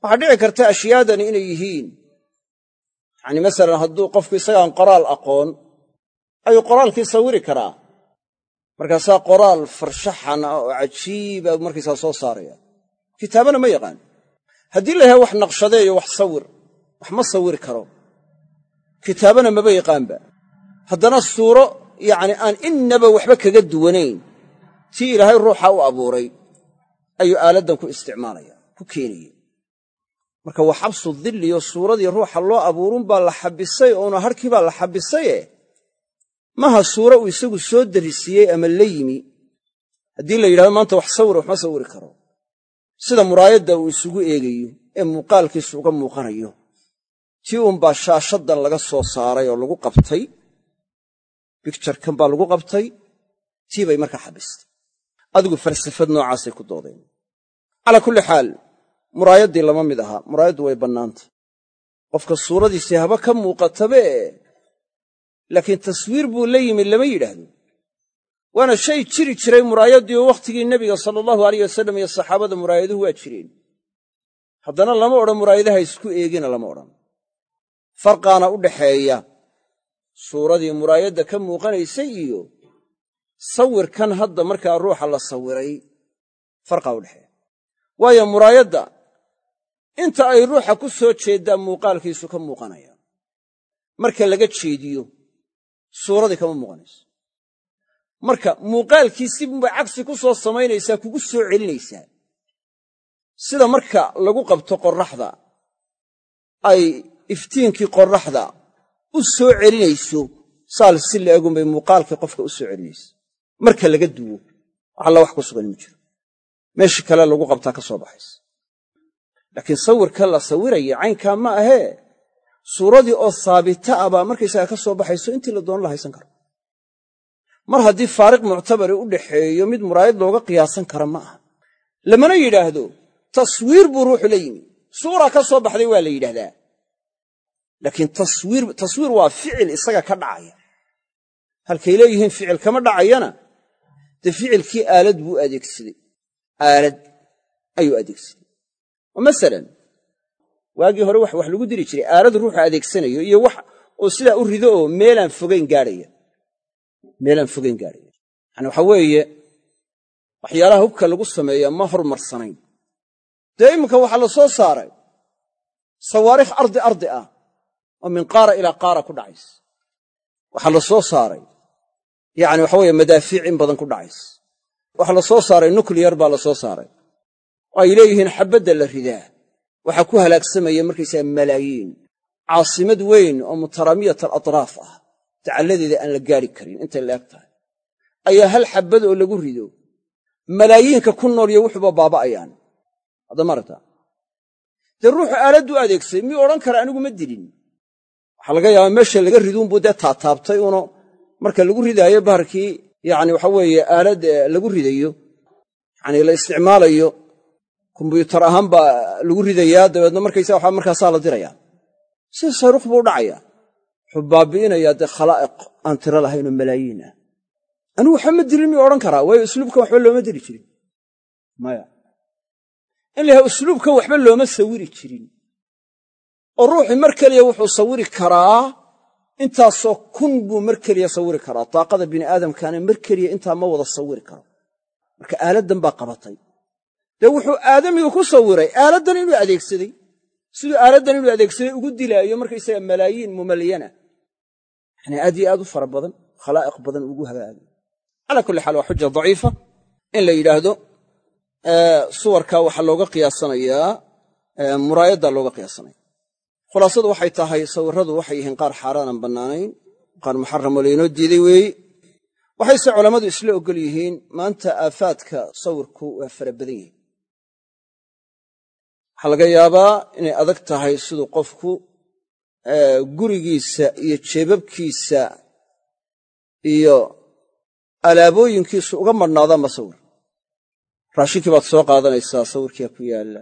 Waxaa dhici karta ashyaadani inay yihiin. Yacni masalan hadduu qofku isagaan qoraal aqoon ayuu qoraalkii sawiri karaa markaasaa qoraal farshaxan ah oo cajiiba markaysaa soo saaraya. Kitaabana ma yaqaan. Haddii la yahay wax naqshadeeyo wax sawir wax ma sawiri karo. Kitaabana maba yaqaanba. Haddana suuro yacni aan innaba waxba kaga duwanayn tii ilaahay ruuxa u abuuray ayuu aaladdan ku isticmaalaya ku keenaya. Marka waa xabsu dilliyo suuradii ruuxa loo abuurun baa la xabisay oona harkii baa la xabisaye maha suuro uu isagu soo darisiiyey ama la yimi? Haddii la yidhahdo maanta wax sawira waxma sawiri karo. Sida muraayadda uu isugu eegayo ee muuqaalkiisu uga muuqanayo tii uunbaa shaashaddan laga soo saaray oo lagu qabtay bigjarkan baa lagu qabtay tii bay markaa xabistay adigu falsafad noocaasay ku doodeen. Calaa kulli xaal muraayaddii lama mid ahaa muraayaddu way bannaantay. Qofka suuradiisii haba ka muuqatabe laakiin taswiir buu la yimi lama yidhaahdo. Waana shay jiri jiray muraayaddii oo wakhtigii nebiga sala allahu alayh wasalam iyo saxaabada muraayaduhu waa jireen. Haddana lama odhan muraayadaha isku eegina lama odhan. Farqaana u dhaxeeya suuradii muraayadda ka muuqanaysay iyo sawirkan hadda markaa ruuxa la sawiray farqaa u dhexeeya waayo muraayadda inta ay ruuxa ku soo jeeddaan muuqaalkiisu ka muuqanaya. Marka laga jeediyo suuradii kama muuqanayso. Marka muuqaalkiisibunbay cagsi ku soo samaynaysaa kugu soo celinaysaa. Sida marka lagu qabto qorraxda ay iftiinkii qorraxda u soo celinayso saal si la egunbay muuqaalkii qofka u soo celinaysa. Marka laga duwo alla wax ku sugan ma jiro. Meeshii kale lagu qabtaa ka soo baxaysa. Laakiin sawirka la sawiraya caynkaa ma ahee suuradii oo saabita ah baa markaysaga ka soo baxayso intii la doono la haysan karo. Mar haddii faariq muctabari u dhaxeeyo mid muraayad looga qiyaasan kara ma aha. Lamana yidhaahdo taswiir buu ruuxu la yimi. Suura ka soo baxday waa la yidhahdaa laakiin taswiir waa ficil isaga ka dhacaya. Halkay leeyihiin ficil kama dhacayana dee ficilkii aalad buu adeegsaday. Aalad ayuu adeegsaday waagii hore wax wax lagu diri jiray aalad ruuxu adeegsanayo iyo wax oo sidaa u rido oo meelaan fogayn gaadhaya meelaan fogayn gaadhaya yani waxa weeye waxyaalaha hubka lagu sameeya ma hormarsanayn. Dee iminka waxaa la soo saaray? Sawaarikh ardi ardi ah oo min qaara ilaa qaara ku dhacaysa. Waxaa la soo saaray. Yacni waxa weeye madaafiic in badan ku dhacaysa. Waxaa la soo saaray nukliyar baa la soo saaray. Oo ay leeyihiin xabbadda la ridaa waxaa ku halaagsamaya markaysaga malaayiin caasimad weyn oo mutaraamiyat alatraaf ah. Dacalladeeda aan la gaari karin intay la eg tahay ayaa hal xabbad oo lagu rido. Malaayiinka ku noolyo wuxuuba baaba'ayaan. Hadda maaragta dee ruuxu aaladdu adeegsay miyuu odhan kara anigu ma dilin? Waxaa laga yaabaa meesha laga riduunbuu dee taataabtay uno. Marka lagu ridaayo baharkii yacni waxa weeye aalad lagu ridayo yacni la isticmaalayo kombyuutar ahaan baa lagu ridayaa dabeedna markaysa waxa markaasaa la dirayaa. Sida sayruuq buu u dhacayaa wuxuu baabi'inayaa dee khalaa'iq aan tiro lahaynoo malaayiin ah. Anigu waxba ma dilin miyuu odhan karaa? Waayo usluubkan waxba looma diri jirin. Maya. In usluubkan waxba looma sawiri jirin. Oo ruuxii mar keliya wuxuu sawiri karaa intaasoo kun buu mar keliya sawiri karaa. Daaqada bini aadamkaana mar keliya intaa ma wada sawiri karo. Marka aaladdan baa qabatay dee wuxuu aadamigu ku sawiray aaladdan inuu adeegsaday. Siduu aaladdan inuu adeegsaday ugu dilaayo markaysaga malaayiin mumalyana yacnii aad iyo aad u fara badan khalaa'iq badan ugu hagaagay. Calaa kulli xaal waa xuja daciifa. In la yidhaahdo suwarka waxaa looga qiyaasanayaa muraayaddaa looga qiyaasanaya khulaasadu waxay tahay sawirradu waxay yihiin qaar xaaraanan bannaanayn qaar muxaramoo laynoo diiday weeye waxayse culammadu isla oggol yihiin maanta aafaadka sawirku waa fara badan yihiin waxaa laga yaabaa inay adag tahay siduu qofku gurigiisa iyo jeebabkiisa iyo alaabooyinkiisu uga madhnaadaan ba sawir. Raashinkii baad soo qaadanaysaa sawirkiibaa ku yaalla.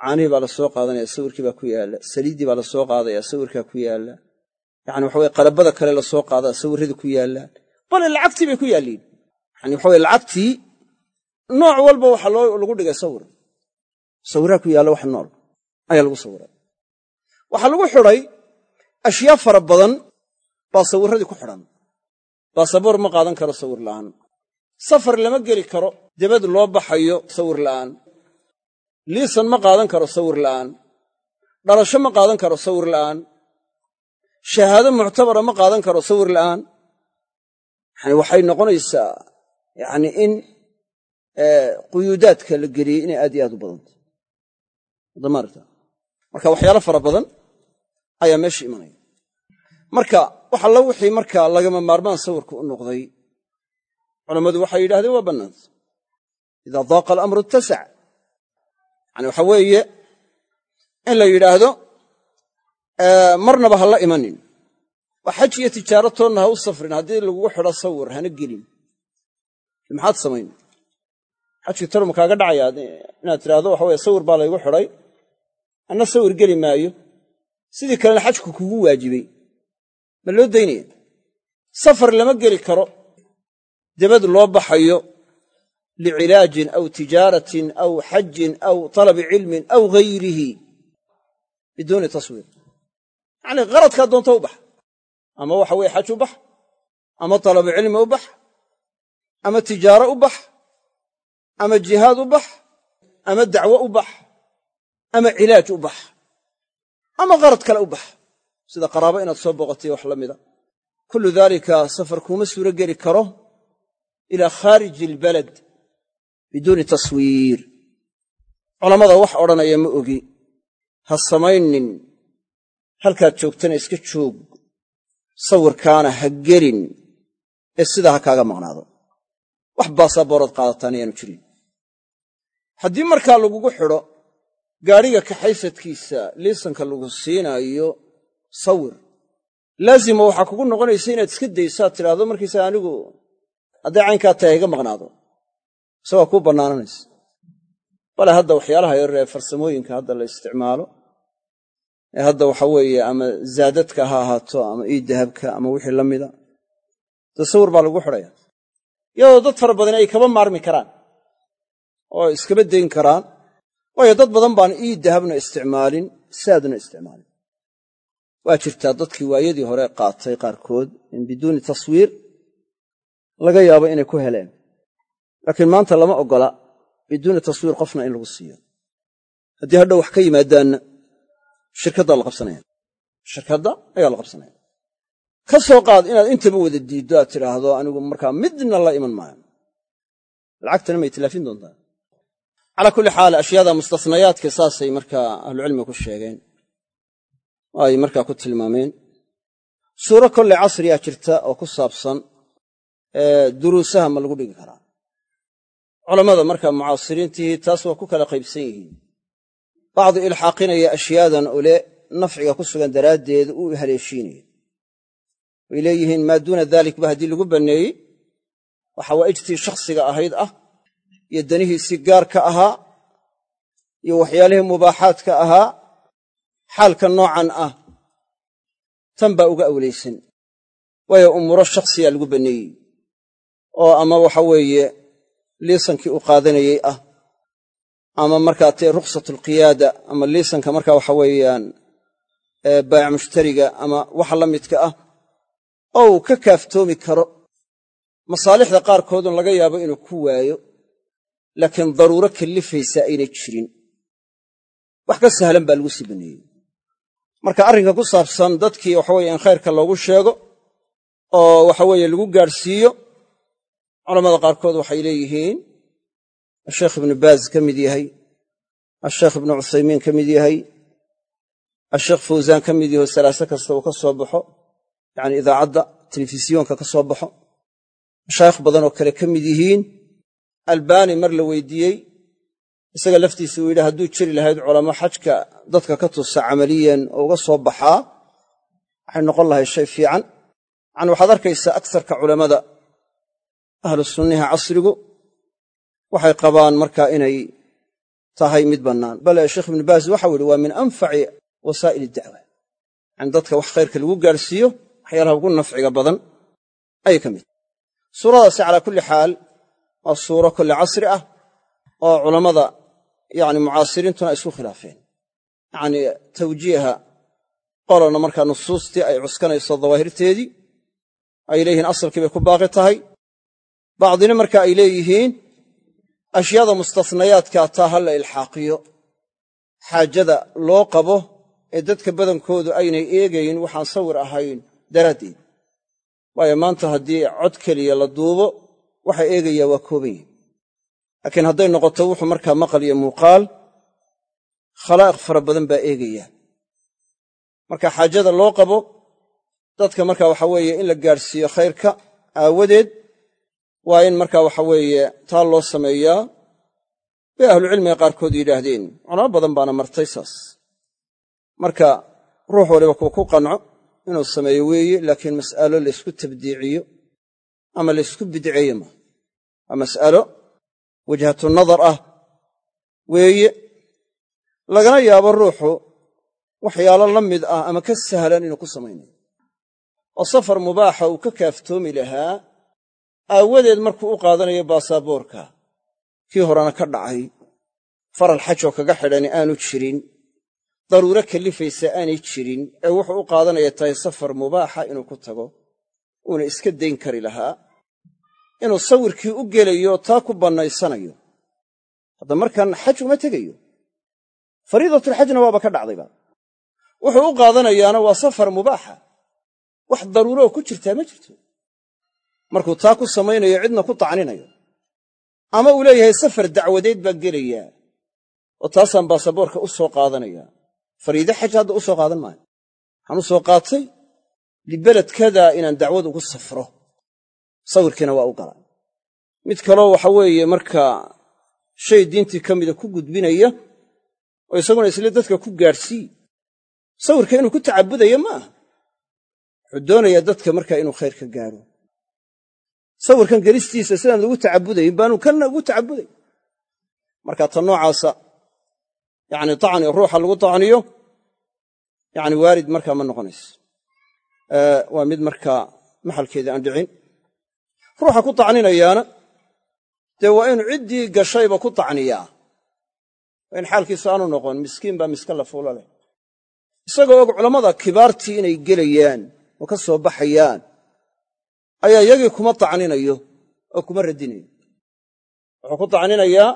Caanihii baa la soo qaadanaya sawirkii baa ku yaalla. Saliiddii baa la soo qaadaya sawirkaa ku yaalla. Yacani waxa weye qalabada kale la soo qaadaa sawirradii ku yaallaan bale lacagtii bay ku yaalliin. Yani waxa weye lacagtii nooc walba waxaa lagu dhigay sawir sawiraa ku yaalla wax nool ayaa lagu sawiray. Waxaa lagu xidhay ashyaa fara badan baa sawirradii ku xidhan. Baasaboor ma qaadan karo sawir la'aan. Safar lama geli karo debad loo baxayo sawir la'aan. Liisan ma qaadan karo sawir la'aan. Dhalasho ma qaadan karo sawir la'aan. Shahaado muctabara ma qaadan karo sawir la'aan. Yani waxay noqonaysaa yacni in quyuudaadka la geliyey inay aad iyo aad u badantay damaarta marka waxyaalo fara badan ayaa meesha imanaya. Marka wax alla wixii marka lagama maarmaan sawirka u noqday culammadu waxay yidhahdeen waa bannaanta idaa daaqa alamru ittasac. Yani waxa weeye in la yidhaahdo marnaba ha la imanin. Waa xaj iyo tijaaro ha u safrin haddii lagugu xidho sawir hana gelin. Maxaad samayn? Xajkii tarma dhacaya inaad tidhaahdo waxa weye sawir baa laygu xidhay anna sawir geli maayo sidii kalena xajku kugu waajibay. Ma loo daynaya safar lama geli karo. Debad loo baxayo licilaajin aw tijaaratin aw xajin aw talabi cilmin aw hayrihi biduuni taswiir. Yacnii qaradkaa doonta u bax. Ama waxa weye xaj u bax ama talabu cilmi u bax ama tijaaro u bax ama jihaad u bax ama dacwo u bax ama cilaaj u bax ama qarad kale u bax. Sida qaraabo inaad soo boqotay wax la mida. Kullu daalika safar kuuma suuro geli karo ilaa khaariji albalad biduuni taswiir. Culammada wax odhanaya ma ogi. Ha samaynin. Halkaad joogtana iska joog. Sawirkaana ha gelin. Ee sidaa ha kaaga maqnaado. Wax baasaboorad qaadataan ayaanu jirin. Haddii markaa lagugu xidho gaadhiga kaxaysadkiisa liisanka lagu siinaayo sawir. Laazima waxaa kugu noqonaysa inaad iska daysaad tidhaahdo markiisaga anigu hadday caynkaa tahay iga maqnaado. Isagoo kuu bannaananaysa. Bale hadda waxyaalaha yar ee farsamooyinka hadda la isticmaalo ee hadda waxa weeye ama zaadadka ha ahaato ama ii dahabka ama wixii la mida tasawur baa lagu xidhaya. Iyadoo dad fara badan ay kaba maarmi karaan oo iskaba dayn karaan waayo dad badan baan ii dahabna isticmaalin saadna isticmaalin. Waa jirtaa dadkii waayadii hore qaatay qaarkood in biduuni taswiir laga yaabo inay ku heleen. Laakiin maanta lama oggola biduuni taswiir qofna in lagu siiyo. Haddii hadhow wax ka yimaadaanna shirkaddaa la qabsanaya shirkadda ayaa la qabsanaya ka soo qaad inaad intaba wada diiddo aad tidhaahdo anigu markaa midna la iman maayo. Lacagtana ma itlaafin doontaa calaa kulli xaal ashyaada mustasnayaadka saasay markaa ahlucilmiga ku sheegeen oo ay markaa ku tilmaameen. Suuro kolley casriyaa jirta oo ku saabsan duruusaha ma lagu dhigi karaa. Culammada markaa mucaasiriintihii taas waa ku kala qaybsan yihiin. Bacdu ilxaaqinaya ashyaadan ole nafciga ku sugan daraaddeed uu haleeshiinaya way leeyihiin maa duuna daalikba haddii lagu banneeyey oo xawaa'ijtii shakhsiga ahayd ah iyo danihiisii gaarka ahaa iyo waxyaalihii mubaaxaadka ahaa xaalka noocan ah tan baa uga awlaysan waayo umuuro shakhsiyaa lagu banneeyey oo ama waxa weeye liisankii uu qaadanayey ah ama markaa tee ruksatulqiyaada ama liisanka markaa waxa weeyaan baayac mushtariga ama waxa la midka ah oo uu ka kaaftoomi karo. Masaalixda qaarkoodun laga yaabo inuu ku waayo laakiin daruuro kallifaysa aynay jirin. Wax ka sahlan baa lagu sii banneeyey marka arrinka ku saabsan dadkii waxaweye in khayrka loogu sheego oo waxaweeye lagu gaadhsiiyo culamada qaarkood waxay leeyihiin asheekh ibnu baaz ka mid yahay asheekh ibnu cuthaymiin ka mid yahay asheekh fawsaan ka mid yaho salaaso kasta uu ka soo baxo yacni idaacadda telefisyoonka ka soo baxo mashaayikh badanoo kale ka mid yihiin albaani mar la weydiiyey isaga laftiisa uu yidhi hadduu jiri lahayd culamo xajka dadka ka tusa camaliyan oo uga soo baxaa waxay noqon lahay shay fiican. Yacani waxaad arkaysaa agsarka culammada ahlu sunniha casrigu waxay qabaan markaa inay tahay mid bannaan. Bale sheekh ibnu baas waxau yihi waa min anfaci wasaa'il dacwa. Yani dadka wax khayrka lagu gaarhsiiyo waxyaalaha ugu nafciga badan ayay ka mid suuradaasi calaa kulli xaal waa suuro kolle casri ah oo culammada yani mucaasiriintuna isku khilaafeen. Yacnii tawjiiha qolona markaa nusuustii ay cuskanayso dawaahirteedii ay leeyihiin asalkii bay ku baaqi tahay. Bacdina marka ay leeyihiin ashyaada mustasnayaadkaa taa ha la ilxaaqiyo. Xaajada loo qabo ee dadka badankoodu aynay eegayn waxaan sawir ahayn daraaddeed. Waayo maanta haddii cod keliya la duubo waxa eegayaa waa kooban yihiin laakiin hadday noqoto wuxuu markaa maqal iyo muuqaal khalaa'iq fara badan baa eegaya. Marka xaajada loo qabo dadka marka waxa weeye in la gaadhsiiyo khayrka aawadeed waa in marka waxa weeye taa loo sameeyaa bay ahlucilmiga qaarkood yidhaahdeen. Culamo badan baana martay saas. Marka ruux waliba kuu ku qanco inuu sameeyo weeye laakiin mas'alo laysku tabdiiciyo ama laysku bidceeyo maa waa mas'alo wajhatu nadar ah weeye. Lagana yaabo ruuxu waxyaalo la mid ah ama ka sahlan inuu ku samaynayo. Oo safar mubaaxa uu ka kaaftoomi lahaa. Aawadeed markuu u qaadanayo baasaboorka kii horena ka dhacay. Faral xajoo kaga xidhani aanu jirin. Daruuro kallifaysa aanay jirin. Ee wuxuu u qaadanaya tahay safar mubaaxa inuu ku tago. Uuna iska dayn kari lahaa inuu sawirkii u gelayo taa ku bannaysanayo. Hadda markan xaj uma tegayo. Fariidatulxajna waaba ka dhacdayba wuxuu u qaadanayaana waa safar mubaaxa. Wax daruuroo ku jirtaa ma jirto. Markuu taa ku samaynayo cidna ku tacninayo. Ama uu leeyahay safar dacwadeed baa gelayaa. Oo taasaan baasaboorka u soo qaadanaya. Fariide xaj hadda u soo qaadan maayo. Waxaan u soo qaatay libeledkadaa inaan dacwad ugu safro sawirkiina waa u galaa mid kaloo waxa weeye markaa shay diintii ka mida ku gudbinaya oo isaguna isle dadka ku gaadhsii sawirka inuu ku tacabudaya ma aha. Wuxuu doonayaa dadka markaa inuu khayr ka gaadho sawirkan gelistiisa sidaan ugu tacabudayn baanu kanna ugu tacabuday marka ta noocaasa yani tacni ruuxa lagu tacniyo yani waarid markaa ma noqonayso waa mid markaa maxalkeeda aan dhicin ruuxa ku tacninayaana. Dee waa inu ciddii gashayba ku tacniyaa. Waa in xaalkiisu aanu noqon miskiin baa miska la fuula leh. Isagoo og culammada kibaartii inay gelayaan oo ka soo baxayaan ayaa yagii kuma tacninayo oo kuma radinayo wuxuu ku tacninayaa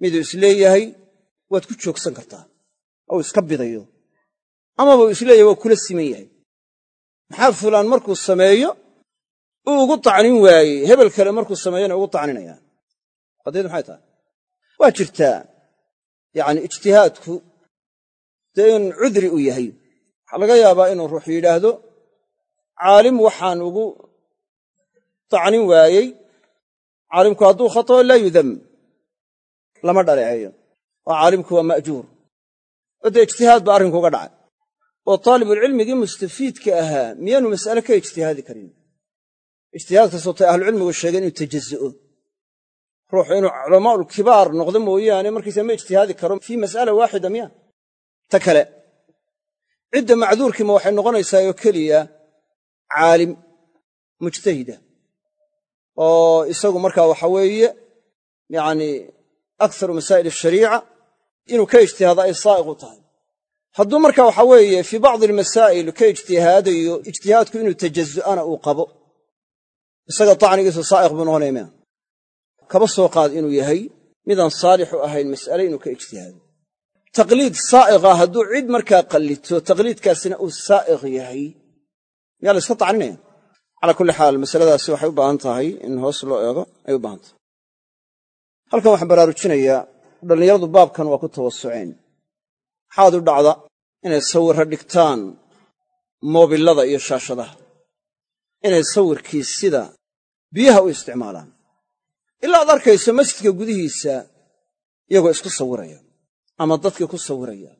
miduu is leeyahay waad ku joogsan kartaa ou iska bidayo. Amaba uu is leeyahay waa kula siman yahay. Maxaa fulaan markuu sameeyo uu ugu tacnin waayey hebel kale markuu sameeyona ugu tacninayaan qadiyadu maxay tahay? Waa jirtaa yacni ijtihaadku dee in cudri u yahay. Waxaa laga yaabaa inuu ruux yidhaahdo caalim waxaan ugu tacnin waayey caalimku hadduu khatoo laa yudam. Lama dhaleeceeyo oo caalimku waa ma'juur. Oo dee ijtihaad baa arrinkuuga dhacay. Oo taalibulcilmigii mustafiidka ahaa miyaanu mas'ale ka ijtihaadi karin ijtihaadkaasoo tay ahlucilmigu sheegeen inuu tajazu'o ruuxu inuu culamaa'ulkibaar noqdo mooyaane markiisa ma ijtihaadi karo fii mas'ala waaxida miya. Ta kale cidda macduurkiima waxay noqonaysaa oo keliya caalim mujtahida oo isagu markaa waxa weeye yacni akharu masaa'il ashariica inuu ka ijtihaado ay saa'iq u tahay. Hadduu marka waxa weeye fii bacdi almasaa'il ka ijtihaadayo ijtihaadku inuu tajazu'ana uu qabo isaga tacnigiisu saa'iq buu noqonaya miya kaba soo qaad inuu yahay midaan saalixu ahayn mas'ale inuu ka ijtihaado. Taqliid saa'iqa hadduu cid markaa qallito taqliidkaasina uu saa'iq yahay. Miyaa la iska tacninaya? Calaa kulli xaal masaladaasi waxay u baahan tahay in hoos loo eego ay u baahan tahay. Halkan waxaan baraarujinayaa dhallinyaradu baabkan waa ku tawasuceen maxaad u dhacda inay sawirra dhigtaan moobillada iyo shaashadaha. Inay sawirkii sida biyaha u isticmaalaan. Ilaa ad arkayso masjidka gudihiisa iyagoo isku sawiraya ama dadkii ku sawiraya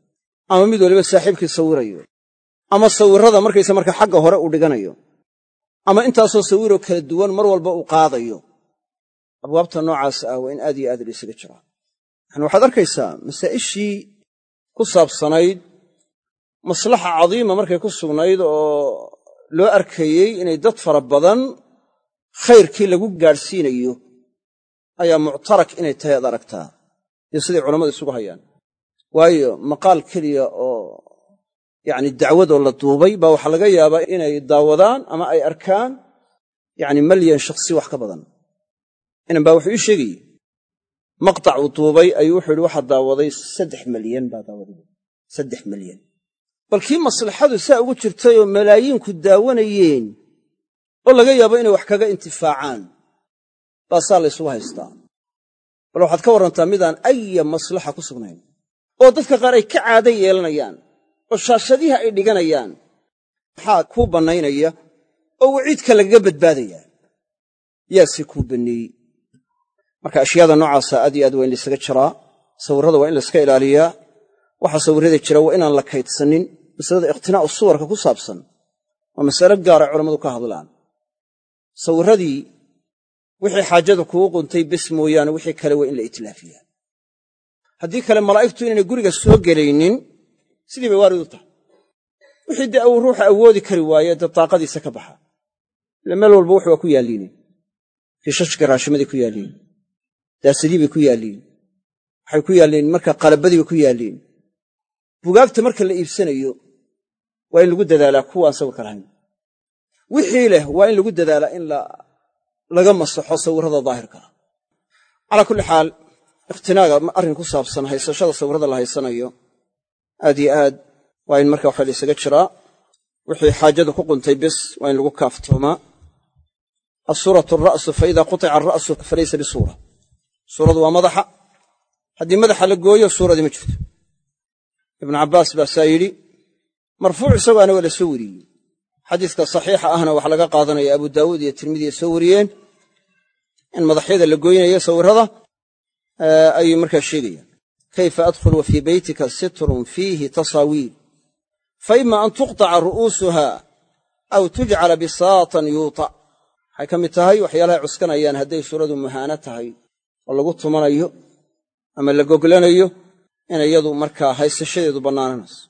ama mid waliba saaxiibkii sawirayo ama sawirrada markaysa marka xagga hore uu dhiganayo ama intaasoo sawiroo kala duwan mar walba uu qaadayo. Abwaabta noocaas ah waa in aad iyo aad laysaga jiraa yani waxaad arkaysaa masaa'ishii ku saabsanayd maslaxa cadiima markay ku sugnayd oo loo arkayey inay dad fara badan khayrkii lagu gaadhsiinayo ayaa muctarak inay tahay ad aragtaa. Iyo siday culammadu isugu hayaan. Waayo maqaal keliya oo yacni dacwadoo la duubay baa waxaa laga yaabaa inay daawadaan ama ay arkaan yacni malyan shakhsi wax ka badan. Inan baa wuxuu ii sheegayey maqtac uu duubay ayuu wuxuu yidhi waxaa daawaday saddex malyan baa daawaday. Saddex malyan. Bal kii maslaxadu saa ugu jirtayoo malaayiinku daawanayeen oo laga yaabo inay wax kaga intifaacaan. Baa saa laysugu haystaa. Bal waxaad ka warrantaa midaan aya maslaxa ku sugnayn oo dadka qaar ay ka caada yeelanayaan oo shaashadiha ay dhiganayaan. Maxaa kuu bannaynaya oo waciidka lagaga badbaadayaa yaase kuu banneeyey marka ashyaada noocaasa aad iyo aad waa in laysaga jiraa sawirrada waa in layska ilaaliyaa. Waxa sawirrada jira waa inaan la kaydsanin masalada iqhtinaa'u suwarka ku saabsan waa masale gaara culammadu ka hadlaan sawirradii wixii xaajada kugu quntay bes mooyaane wixii kale waa in la itlaafiyaa haddii kale malaa'igtu inaynay guriga soo gelaynin sidii bay waarid u tahay. Wixii dee uu ruuxa awoodi kari waaye dee daaqadiisa ka baxa. Ila meel walba wux waa ku yaalliineen kiishashka raashimaday ku yaalliin. Daasadii bay ku yaalliin. Waxay ku yaalliin marka qalabadii bay ku yaalliin. Bugaagta marka la iibsanayo waa in lagu dadaalaa kuwaan sawirka lahayn wixii leh waa in lagu dadaalaa in laga masaxo sawirrada daahirkaa calaa kulli xaal ikhtinaaga arrin ku saabsan haysashada sawirrada la haysanayo aad yo aad waa in marka waxa la jiraa. Wixii xaajadu ku quntay bes waa in lagu kaaftoomaa. Asuuratu ara'su fa idaa qutica ara'su falaysa bisuura. Suuradu waa madaxa. Haddii madaxa la gooyo suuradii ma jirto. Ibnu cabbaas baasaa yidhi marfuuc isagoana waa la soo wariyey xadiiska saxiixa ahna waxaa laga qaadanaya abu daawuud iyo tirmidiya soo wariyeen. In madaxyada la goynayo sawirrada ayuu markaa sheegayaan kayfa adkhul wa fii beytika sitrun fiihi tasaawiir fa ima an tuqطaca ru'uusuha aw tujcala bisaatan yuuta. Waxay ka mid tahay waxyaalahay cuskanayaan hadday suuradu muhaano tahay oo lagu tumanayo ama la goglanayo in iyadu markaa haysashadeedu bannaananayso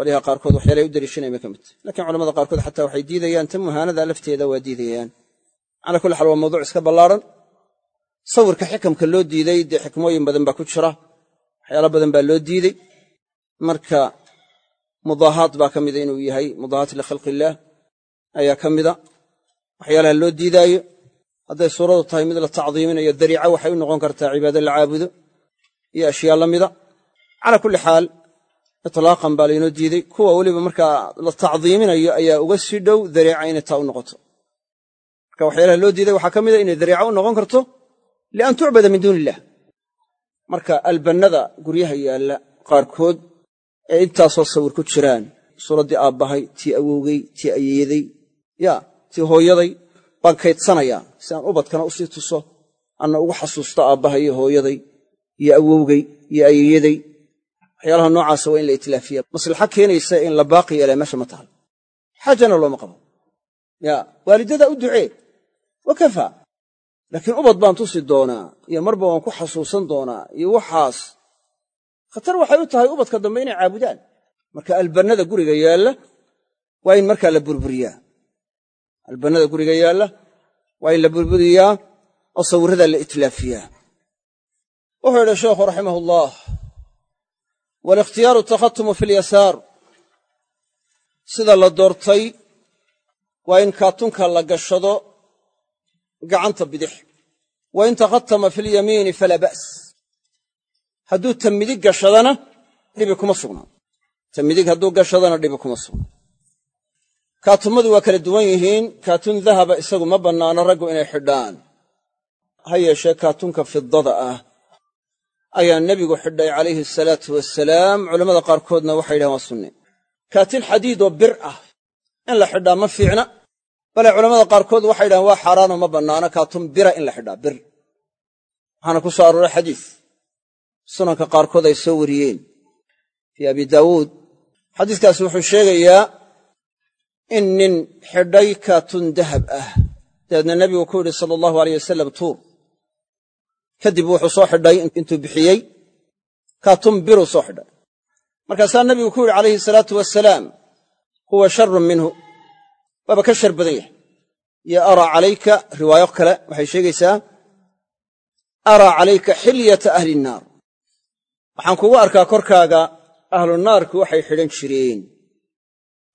qolyaha qaarkood waxyaalahay u dariishanayan bay ka mid. Tahay lakiin culamada qaarkood xataa waxay diidayaan ta muhaanada lafteeda waa diidayaan. Calaa kulli xaal waa mawduuc iska ballaaran. Sawirka xikamka loo diiday dee xikmooyin badan baa ku jira. Waxyaala badan baa loo diidey marka mudaahaat baa ka mida inuu yahay mudaahaat likhalqi illaah ayaa ka mida waxyaalaha loo diidaayo hadday suuradu tahay mid la tacdiiminayo dariica waxay u noqon kartaa cibaado la caabudo iyo ashyaa la mida calaa kulli xaal itlaaqan baa laynoo diidey kuwa weliba markaa la tacdiiminayo ayaa uga sii dhow dariica inay taa u noqoto. Marka waxyaalaha loo diiday waxaa ka mida inay dariica u noqon karto lian tucbada min duuni illah marka albannada guryaha yaalla qaarkood ee intaasoo sawir ku jiraan. Suuraddii aabbahay tii awowgey tii ayeeyaday ya tii hooyaday baan kaydsanayaa. Si aan ubadkana u sii tuso anna ugu xasuusto aabbahay iyo hooyaday iyo awowgey iyo ayeeyaday waxyaalaha noocaasa waa in la itlaafiya maslaxa keenaysa in la baaqi yeelaa meesha ma tahay. Xaajana looma qabo ya waalidadaa u ducee. Wa kafaa laakiin ubad baan tusi doonaa iyo marba waan ku xasuusan doonaa iyo waxaas. Khatar waxay u tahay ubadka dambe inay caabudaan. Marka albannada guriga yaalla waa in markaa la burburiyaa. Albannada guriga yaalla waa in la burburiyaa oo sawirradaa la itlaafiyaa wuxuu yidhi sheekhu raximah ullah walikhtiyaaru takhatumu fi lyasaar sida la doortay waa in kaatunka la gashado gacanta bidix wa in takhatama fi lyamiini falaa ba's hadduu ta midig gashadana dhibi kuma sugnaa ta midig hadduu gashadana dhibi kuma sugnaa kaatumadu waa kala duwan yihiin kaatun dahaba isagu ma bannaano raggu inay xidhaan ha yeeshee kaatunka fidada ah ayaa nebigu xidhay calayhi asalaatu wasalaam culammada qaarkoodna waxay yidhahen waa sunne kaatin xadiid oo bir ah. In la xidhaa ma fiicna. Bale culamada qaarkood waxay yidhahen waa xaaraanoo ma bannaano kaatun bira in la xidhaa bir. Waxaana ku soo arooray xadiis. Sunanka qaarkood ay soo wariyeen. Fii abi daawuud. Xadiiskaasi wuxuu sheegayaa in nin xidhay kaatun dahab ah. Dabeedna nebigu ku yidhi sala allahu aleyh wasalam tuur kadib wuxuu soo xidhay intuu bixiyey kaatun biruu soo xidhay. Markaasaa nebigu ku yidhi calayhi salaatu wasalaam huwa sharun minhu. Waaba ka shar badan yahay. Yo araa calayka riwaayo kale waxay sheegaysaa araa calayka xilyata ahli nnaar waxaan kugu arkaa korkaaga ahlu naarku waxay xidhan jireen.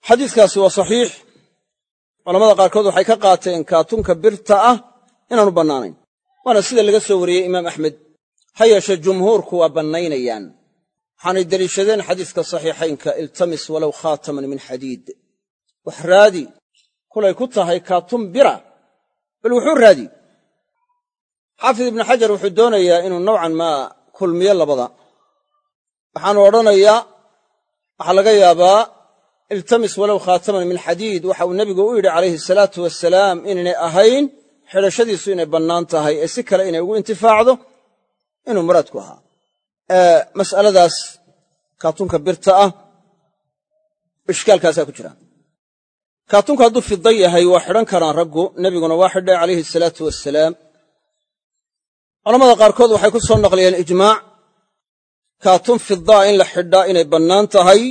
Xadiiskaasi waa saxiix. Culamada qaarkood waxay ka qaateen kaatunka birta ah inaanu bannaanayn waana sida laga soo wariyey imaam axmed. Ha yeeshee jumhuurku waa bannaynayaan. Waxaanay deliishadeen xadiiska saxiixaynka iltamis walow khaataman min xadiid. Wax raadi kulay ku tahay kaatun bira. Bal wuxuu raadi. Xaafid ibnu xajar wuxuu doonayaa inuu nowcan maa kulmiyo labada. Waxaanu odhanayaa waxaa laga yaabaa iltamis walow khaataman min xadiid waxa uu nebigu u yidhi calayhi salaatu wasalaam inaynay ahayn xidhashadiisu inay bannaan tahay ee si kale inay ugu intifaacdo inuu muraadku ahaa. Mas'aladaas kaatunka birta ah ishkaalkaasaa ku jira. Kaatunku hadduu fida yahay waa xidhan karaan raggu nebiguna waa xidhay calayhi salaatu wasalaam culamada qaarkood waxay ku soo naqliyeen ijmaac kaatun fidaa in la xidhaa inay bannaan tahay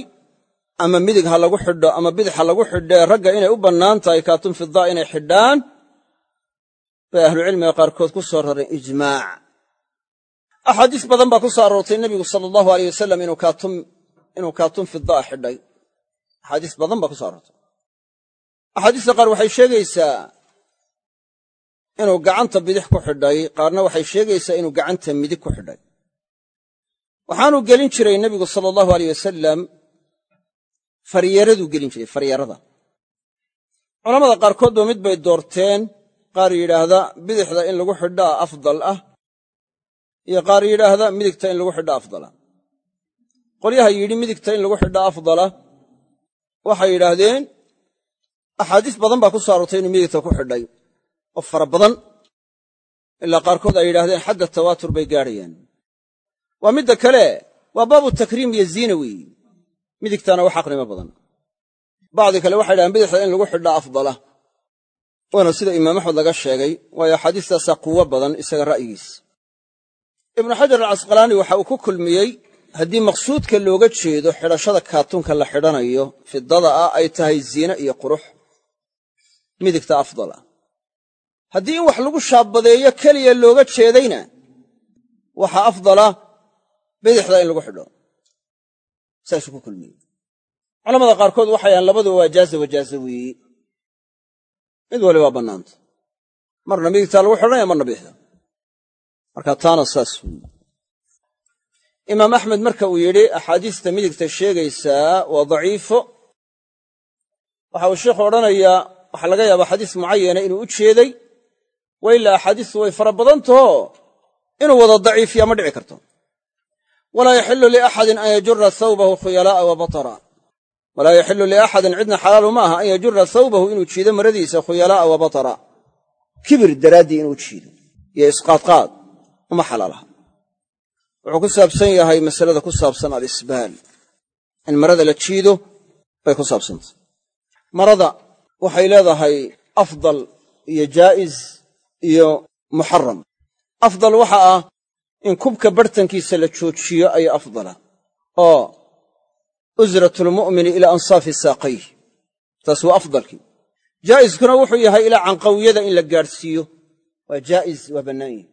ama midig ha lagu xidho ama bidix ha lagu xidhee ragga inay u bannaan tahay kaatun fidaa inay xidhaan bay ahlucilmiga qaarkood ku soo rareen ijmaac. Axaadiis badan baa ku soo aroortay nebigu sala allahu aleyh wasalam inuu kaatun fidaa xidhay. Axaadiis badan baa ku so aroortay. Axaadiista qaar waxay sheegaysaa inuu gacanta bidix ku xidhay qaarna waxay sheegaysaa inuu gacanta midig ku xidhay. Waxaanuu gelin jiray nebigu sala allahu aleyh wasalam faryaraduu gelin jiray faryarada culamada qaarkoodba mid bay doorteen qaar yidhaahda bidixda in lagu xidhaa afdal ah iyo qaar yidhaahda midigta in lagu xidhaa afdala. Qolyaha yidhi midigta in lagu xidhaa afdala waxay yidhaahdeen axaadiis badan baa ku so aroortay inuu midigta ku xidhay. Oo fara badan ilaa qaarkood ay yidhahdeen xadda tawaatur bay gaadhayaan waa midda kale waa baabu takriim iyo ziina weeyi midigtaana wax aqnimo badan. Bacdi kale waxay yidhahdeen bidixda in lagu xidhaa afdala waana sida imaam axmed laga sheegay waayo axaadiistaasaa quwo badan isaga ra'yigiis. Ibnu xajar alcasqalaani waxa uu ku kulmiyey haddii maqsuudka looga jeedo xidhashada kaatunka la xidhanayo fidada ah ay tahay ziine iyo qurux. Midigta afdal ah haddii in wax lagu shaabadeeyo keliya looga jeedayna waxaa afdala bidixda in lagu xidho. Saasuu ku kulmiyey. Culamada qaarkood waxay ahaan labaduba waa jaaza wajaaza weeye mid wali waa bannaanta. Marna midigtaa lagu xidhanaya marna bidixda marka taana saas weeye imaam axmed marka uu yidhi axaadiista midigta sheegaysaa waa daciifo. Waxa uu sheikhu odhanayaa waxaa laga yaabaa xadiis mucayana inuu u jeeday wa ilaa axaadiistu way fara badan taho inuu wada daciifiya ma dhici karto. Walaa yaxilu liaxadin an yajura thawbahu khuyalaa'a wa batara walaa yaxilu liaxadin cidna xalaalu ma aha an yajura thawbahu inuu jiido maradiisa khuyalaa'a wa batara. Kibir daraaddii inuu jiido iyo isqaadqaad uma xalaalaha. Wuxuu ku saabsan yahay masalada ku saabsan alisbaal. In marada la jiido bay ku saabsantay. Marada waxay leedahay afdal iyo jaa'iz iyo muxaram afdal waxa ah in kubka bartankiisa la joojiyo ayaa afdala oo usratulmu'mini ilaa ansaafi saaqayh taas waa afdalkii. Jaa'iskuna wuxuu yahay ilaa canqawiyada in la gaadhsiiyo. Waa jaa'iz waa bannaan. Yahi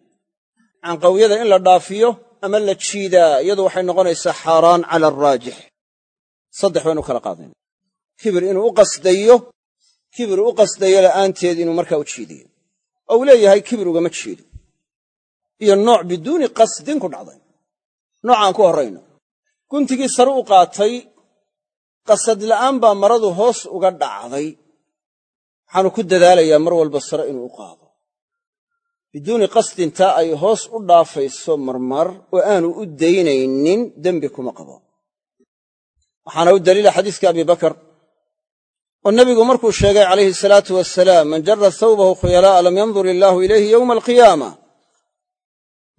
canqawiyada in la dhaafiyo ama la jiidaa iyadu waxay noqonaysaa xaaraan cala araajix saddex baynu kala qaadayna kibir inuu u qasdayo kibir u qasdayo la'aanteed inuu markaa u jiidayo uu leeyahay kibir ugama jeedo iyo nooc biduuni qasdin ku dhacday. Noocaan ku horrayno guntigii sare u qaatay qasad la'aan baa maradu hoos uga dhacday. Waxaanu ku dadaalayaa mar walba sare inuu u qaado. Biduuni qasdin taa ay hoos u dhaafayso marmar oo aanu u daynaynin dembi kuma qabo. Waxaana u daliila xadiiska abibakar oo nebigu markuu sheegay calayhi salaatu wasalaam man jara thawbahu khuyalaa'a lam yandur illaahu ilayhi yowma alqiyaama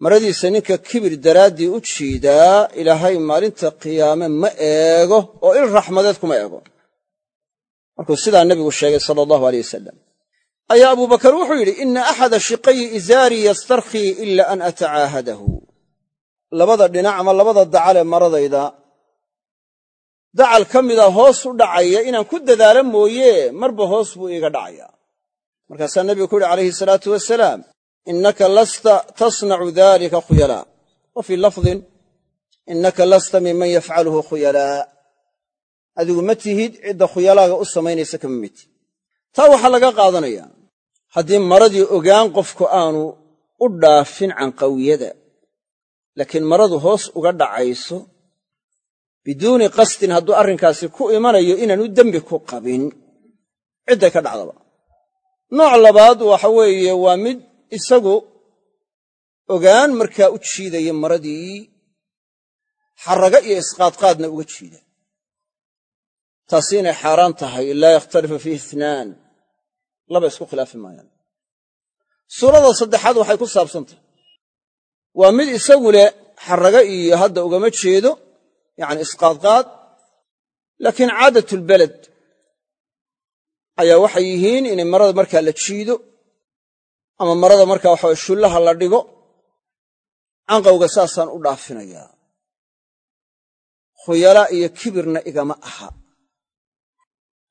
maradiisa ninka kibir daraaddii u jiidaa ilaahay maalinta qiyaame ma eego oo il raxmadeed kuma eego. Markuu sidaa nebigu sheegay sala allahu aleyh wasalam ayaa abubakar wuxuu yidhi ina axada shiqayi izaarii yastarkhii ila an atacaahadahu. Labada dhinac ama labada dacalee maradayda dacal ka mida hoos u dhacaya inaan ku dadaalo mooye marba hoos buu iiga dhacaya. Markaasaa nebigu ku yidhi calayhi salaatu wasalaam innaka lasta tasnacu dalika khuyalaa wa fii lafdin innaka lasta minman yafcaluhu khuyalaa adigu ma tihid cidda khuyalaaga u samaynaysa kama midtid taa waxaa laga qaadanayaa haddii maradii ogaan qofku aanu u dhaafin canqawiyada laakiin maradu hoos uga dhacayso biduuni qasdin hadduu arrinkaasi ku imanayo inaanu dembi ku qabin cidday ka dhacdaba. Nooc labaad waa mid isagu ogaan markaa u jiidaya maradii xarraga iyo isqaadqaadna uga jiida. Taasi inay xaaraan tahay laa yakhtalifu fiihi ithnaan. Laba isku khilaafi maayaan. Suurada saddexaad waxay ku saabsantahay waa mid isagu leh xarraga iyo hadda ugama jeedo yacni isqaadqaad laakiin caadatulbeled ayaa waxay yihiin inay marada markaa la jiido ama marada markaa waxaway shullaha la dhigo canqowga saasaan u dhaafinayaa. Khuyalaa iyo kibirna igama aha.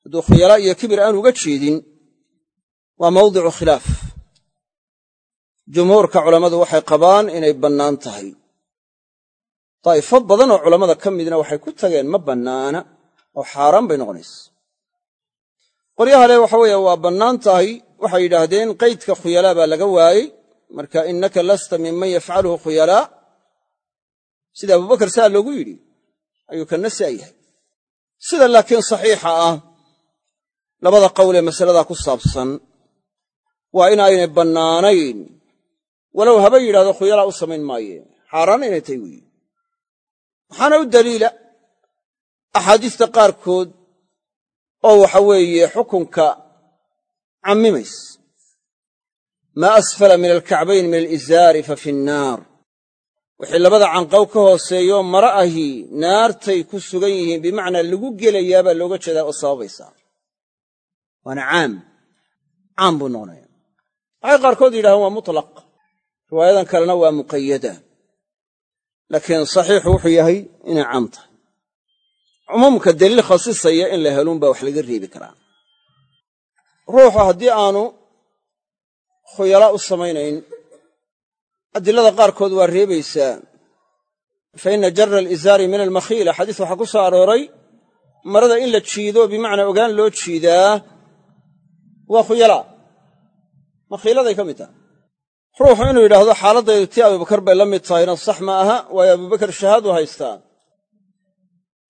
Hadduu khuyalaa iyo kibir aan uga jeedin waa mawdicu khilaaf. Jumhuurka culammadu waxay qabaan inay bannaan tahay. Daa'ifo badan oo culammada ka midna waxay ku tageen ma bannaana oo xaaraan bay noqonaysa. Qolyaha le waxa weeye waa bannaan tahay waxay yidhaahdeen qaydka khuyalaa baa laga waayey. Marka innaka lasta minman yafcaluhu khuyalaa. Sida abubakar saa loogu yidhi ayuu kanna saa yahay. Sida laakiin saxiixa ah labada qowl ee masaladaa ku saabsan waa in aynay bannaanayn. Walow haba yidhahdo khuyalaa u samayn maayeen xaaraan inay tahay weeye waxaana u daliila axaadiista qaarkood oo waxa weeye xukunka cammimays. Maa asfala min alkacbayn min alizaari fa fi nnaar. Wixii labada canqow ka hooseeyo mara ahi naartay ku sugan yihiin bimacnaa lagu gelayaabaa looga jeedaa oo sababaysaa. Waana caam. Caam buu noqonaya waxay qaarkood yidhahdeen waa mutlaq. Riwaayadan kalena waa muqayada laakiin saxiixu wuxuu yahay inay caam tahay. Cumuumka daliil khasisaya in la heluunbaa wax laga reebi karaa ruuxu haddii aanu khuyalaa u samaynayn adilada qaarkood waa reebaysaa. Fa inna jara alizaari min almakhiila xadiis waxaa ku soo arooray marada in la jiido bimacnaa ogaan loo jiidaa waa khuyalaa makhiiladay ka mid tahay. Ruuxu inuu yidhaahdo xaaladdaydu tii abubakar bay la mid tahayna sax ma aha waayo abubakar shahaadu haystaa.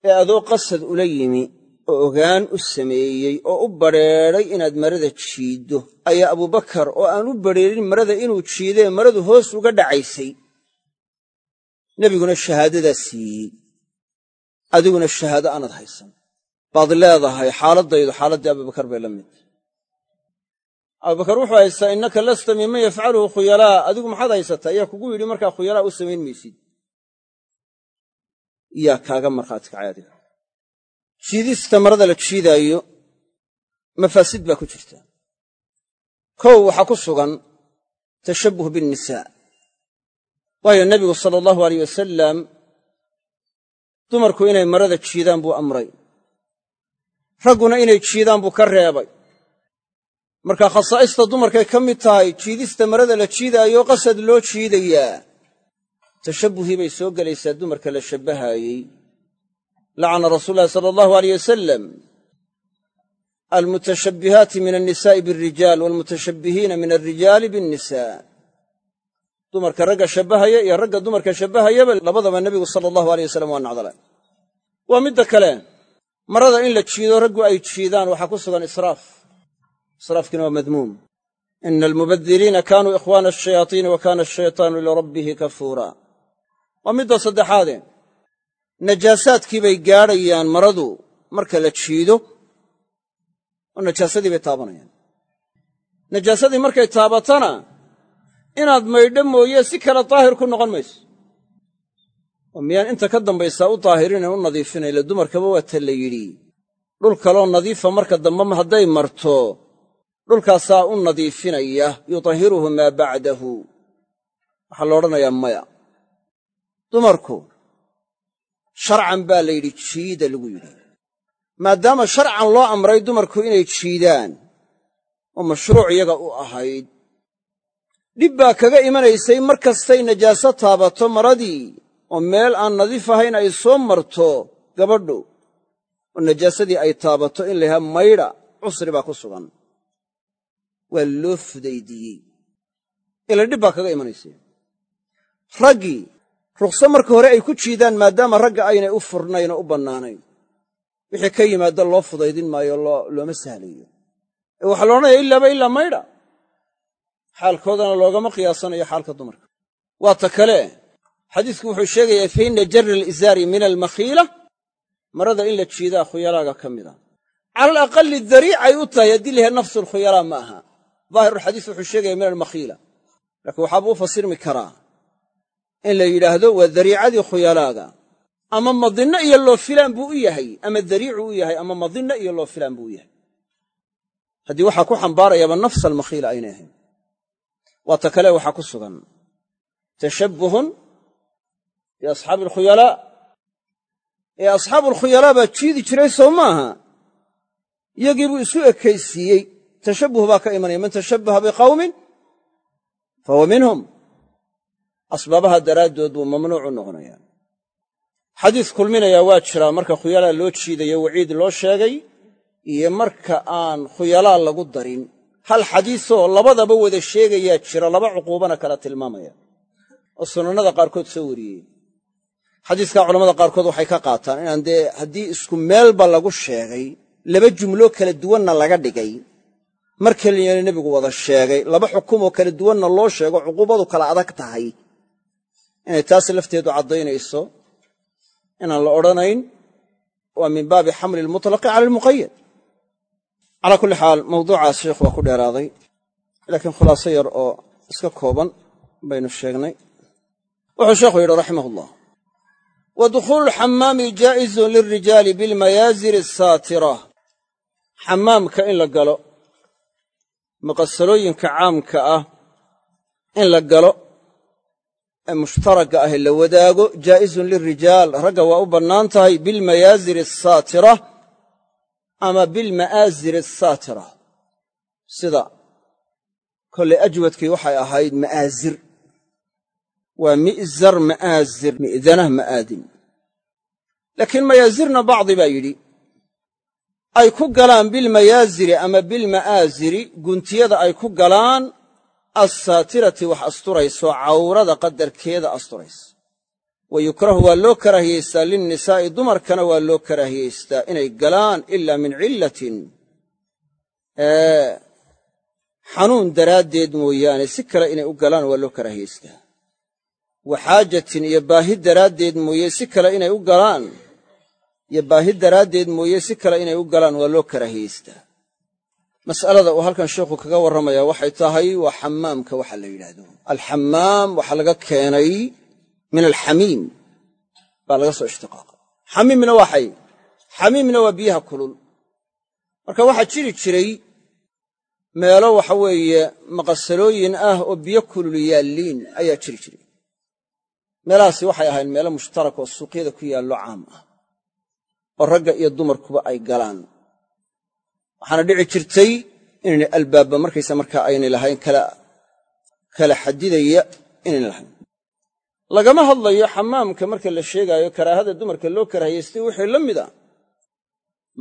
Ee adoo qasad ula yimi oo ogaan u sameeyey oo u badrheedhay inaad marada jiiddo. Ayaa abubakar oo aan u badrheerin marada inuu jiidee maradu hoos uga dhacaysay. Nebiguna shahaadadaa siiyey. Adiguna shahaado aanad haysan. Baad leedahay xaaladdaydu xaaladdii abubakar bay la mid abubakar wuxuu haystaa innaka lasta minman yafcaluhu khuyalaa. Adigu maxaad haysataa ayaa kugu yidhi markaa khuyalaa u samayn maysid. Yaa kaaga markhaati kacay adiga jiidista marada la jiidaayo mafaasid baa ku jirta. Kow waxaa ku sugan tashabbuh binnisaa. Waayo nebigu sala allahu aleyh wasalam dumarku inay marada jiidaan buu amray. Ragguna inay jiidaan buu ka reebay. Marka khasaa'ista dumarkay ka mid tahay jiidista marada la jiidaayo qasad loo jiidayaa. Tashabbuhii bay soo gelaysaa dumarka la shabbahaayey lacana rasuulu llahi sala allahu aleyh wasalam almutashabbihaati min annisaa'i bialrijaal waalmutashabbihiina min alrijaali biannisaa dumarka ragga shabbahaya iyo ragga dumarka shabbahayaba labadaba nebigu sala allahu aleyh wasalam waa nacdale waa midda kale marada in la jiido raggu ay jiidaan waxaa ku sugan israaf. Israafkiina waa madmuum. Ina almubadiriina kaanuu ikhwaana ashayaatiini wa kaana ashaytaanu lirabbihi kafuura waa midda saddexaade najaasaadkii bay gaadhayaan maradu marka la jiido oo najaasadii bay taabanayaan. Najaasadii markay taabatana inaad maydho mooye si kale daahir ku noqon mayso. Oo miyaan inta ka dambaysaa u daahirinayn u nadiifinayle dumarkaba waa ta la yidhi dhul kaloo nadiifa marka dambema hadday marto dhulkaasaa u nadiifinaya yutahiruhu maa bacdahu. Waxaa la odhanayaa maya. Dumarku sharcan baa la yidhi jiida lagu yidhi. Maadaama sharcan loo amray dumarku inay jiidaan oo mashruuc iyaga u ahayd dhib baa kaga imanaysay mar kastay najaaso taabato maradii oo meel aan nadiif ahayn ay soo marto gabadhu oo najaasadii ay taabato in la yhaha maydha cusri baa ku sugan. Waa loo fudaydiyey. Ila dhib baa kaga imanaysay. Raggii rukhso marka hore ay ku jiidaan maadaama ragga aynay u furnayn u bannaanayn. Wixii ka yimaada loo fudaydin maayo looma sahlayo. Ee waxaa la ilaaba ilaa maydha xaalkoodana loogama qiyaasanayo xaalka dumarka. Waa ta kale xadiisku wuxuu sheegayaa fa inna jarra alizaari min almakhiila. Marada in la jiidaa khuyalaaga ka mida cala alaqali dariicay u tahay haddii layahay nafsu lkhuyalaa ma aha daahirulxadiis wuxuu sheegaya min almakhiila. Laakiin waxaaba u fasirmi karaa in la yidhaahdo waa dariicadii khuyalaaga. Ama madinno iyo loo filaan buu u yahay ama dariicu u yahay ama madinno iyo loo filaan buu u yahay. Haddii waxaa ku xambaarayaaba nafsa almakhiila aynay ahayn. Waa ta kale waxaa ku sugan tashabbuhun biasxaabi alkhuyalaa ee asxaabulkhuyalaa baa jiidi jiray soo maaha. Iyagiibuu isu ekaysiiyey. Tashabbuh baa ka imanaya man tashabbaha biqawmin fahuwa minhum asbaabaha daraaddood buu mamnuucu noqonaya xadiis kulminayaa waa jiraa marka khuyalaa loo jiidayo waciid loo sheegay iyo marka aan khuyalaa lagu darin. Hal xadiisoo labadaba wada sheegayaa jira laba cuquubana kala tilmaamaya oo sunannada qaarkood soo wariyeen xadiiskaa culamada qaarkood waxay ka qaataan inaan dee haddii isku meelba lagu sheegay laba jumlo kala duwanna laga dhigay. Mar keliyana nebigu wada sheegay laba xukumoo kala duwanna loo sheego cuquubadu kala adag tahay inay taas lafteedu caddaynayso inaan la odhanayn waa min baabi xamli almutlaqi cala almuqayad calaa kulli xaal mawduucaas sheikhu waa ku dheeraaday laakiin khulaaso yar oo iska kooban baynu sheegnay. Wuxuu sheekhu yidhi raximah ullah wa dukhuulu lxamaami jaa'izun lilrijaali bilmayaasiri asaatira xamaamka in la galo maqasalooyinka caamka ah in la galo mushtaragga ah la wadaago jaa'izun lilrijaal ragga waa u bannaan tahay bilmayaasiri asaatira ama bilma'aasiri asaatira sida kollay ajwadkii waxay ahayd ma'aasir waa mi'zar ma'aasir mi'danah ma'aadin laakiin mayaasirna bacdi baa yidhi ay ku galaan bilmayaasiri ama bilma'aasiri guntiyada ay ku galaan assaatirati wax asturayso cawrada qadarkeeda asturaysa wa yukrahu waa loo karaahiyaystaa linnisaa'i dumarkana waa loo karaahiyaystaa inay galaan ilaa min cillatin xanuun daraaddeed mooyaane si kale inay u galaan waa loo karaahiyaystaa wa xaajatin iyo baahi daraaddeed mooye si kale inay u galaan. Iyo baahi daraaddeed mooye si kale inay u galaan waa loo karaahiyaystaa mas'alada uu halkan sheikhu kaga warramayaa waxay tahay waa xamaamka waxa la yidhaahdo. Alxamaam waxaa laga keenay min alxamiim. Baa laga soo ishtiqaaqay. Xamiimna waa xay. Xamiimna waa biyaha kulul. Marka waxaa jiri jiray meelo waxa weeye maqasalooyin ah oo biyo kulul yaalliin ayaa jiri jiray. Meelahaasi waxay ahayn meelo mushtarak oo suuqyada ku yaallo caam ah oo ragga iyo dumarkuba ay galaan waxaana dhici jirtay inaynay albaabba markaysa markaa aynay lahayn kala xadidaya inaynay lahayn. Lagama hadlayo xamaamka marka la sheegaayo karaahada dumarka loo karaahiyaystay wixii la mid a.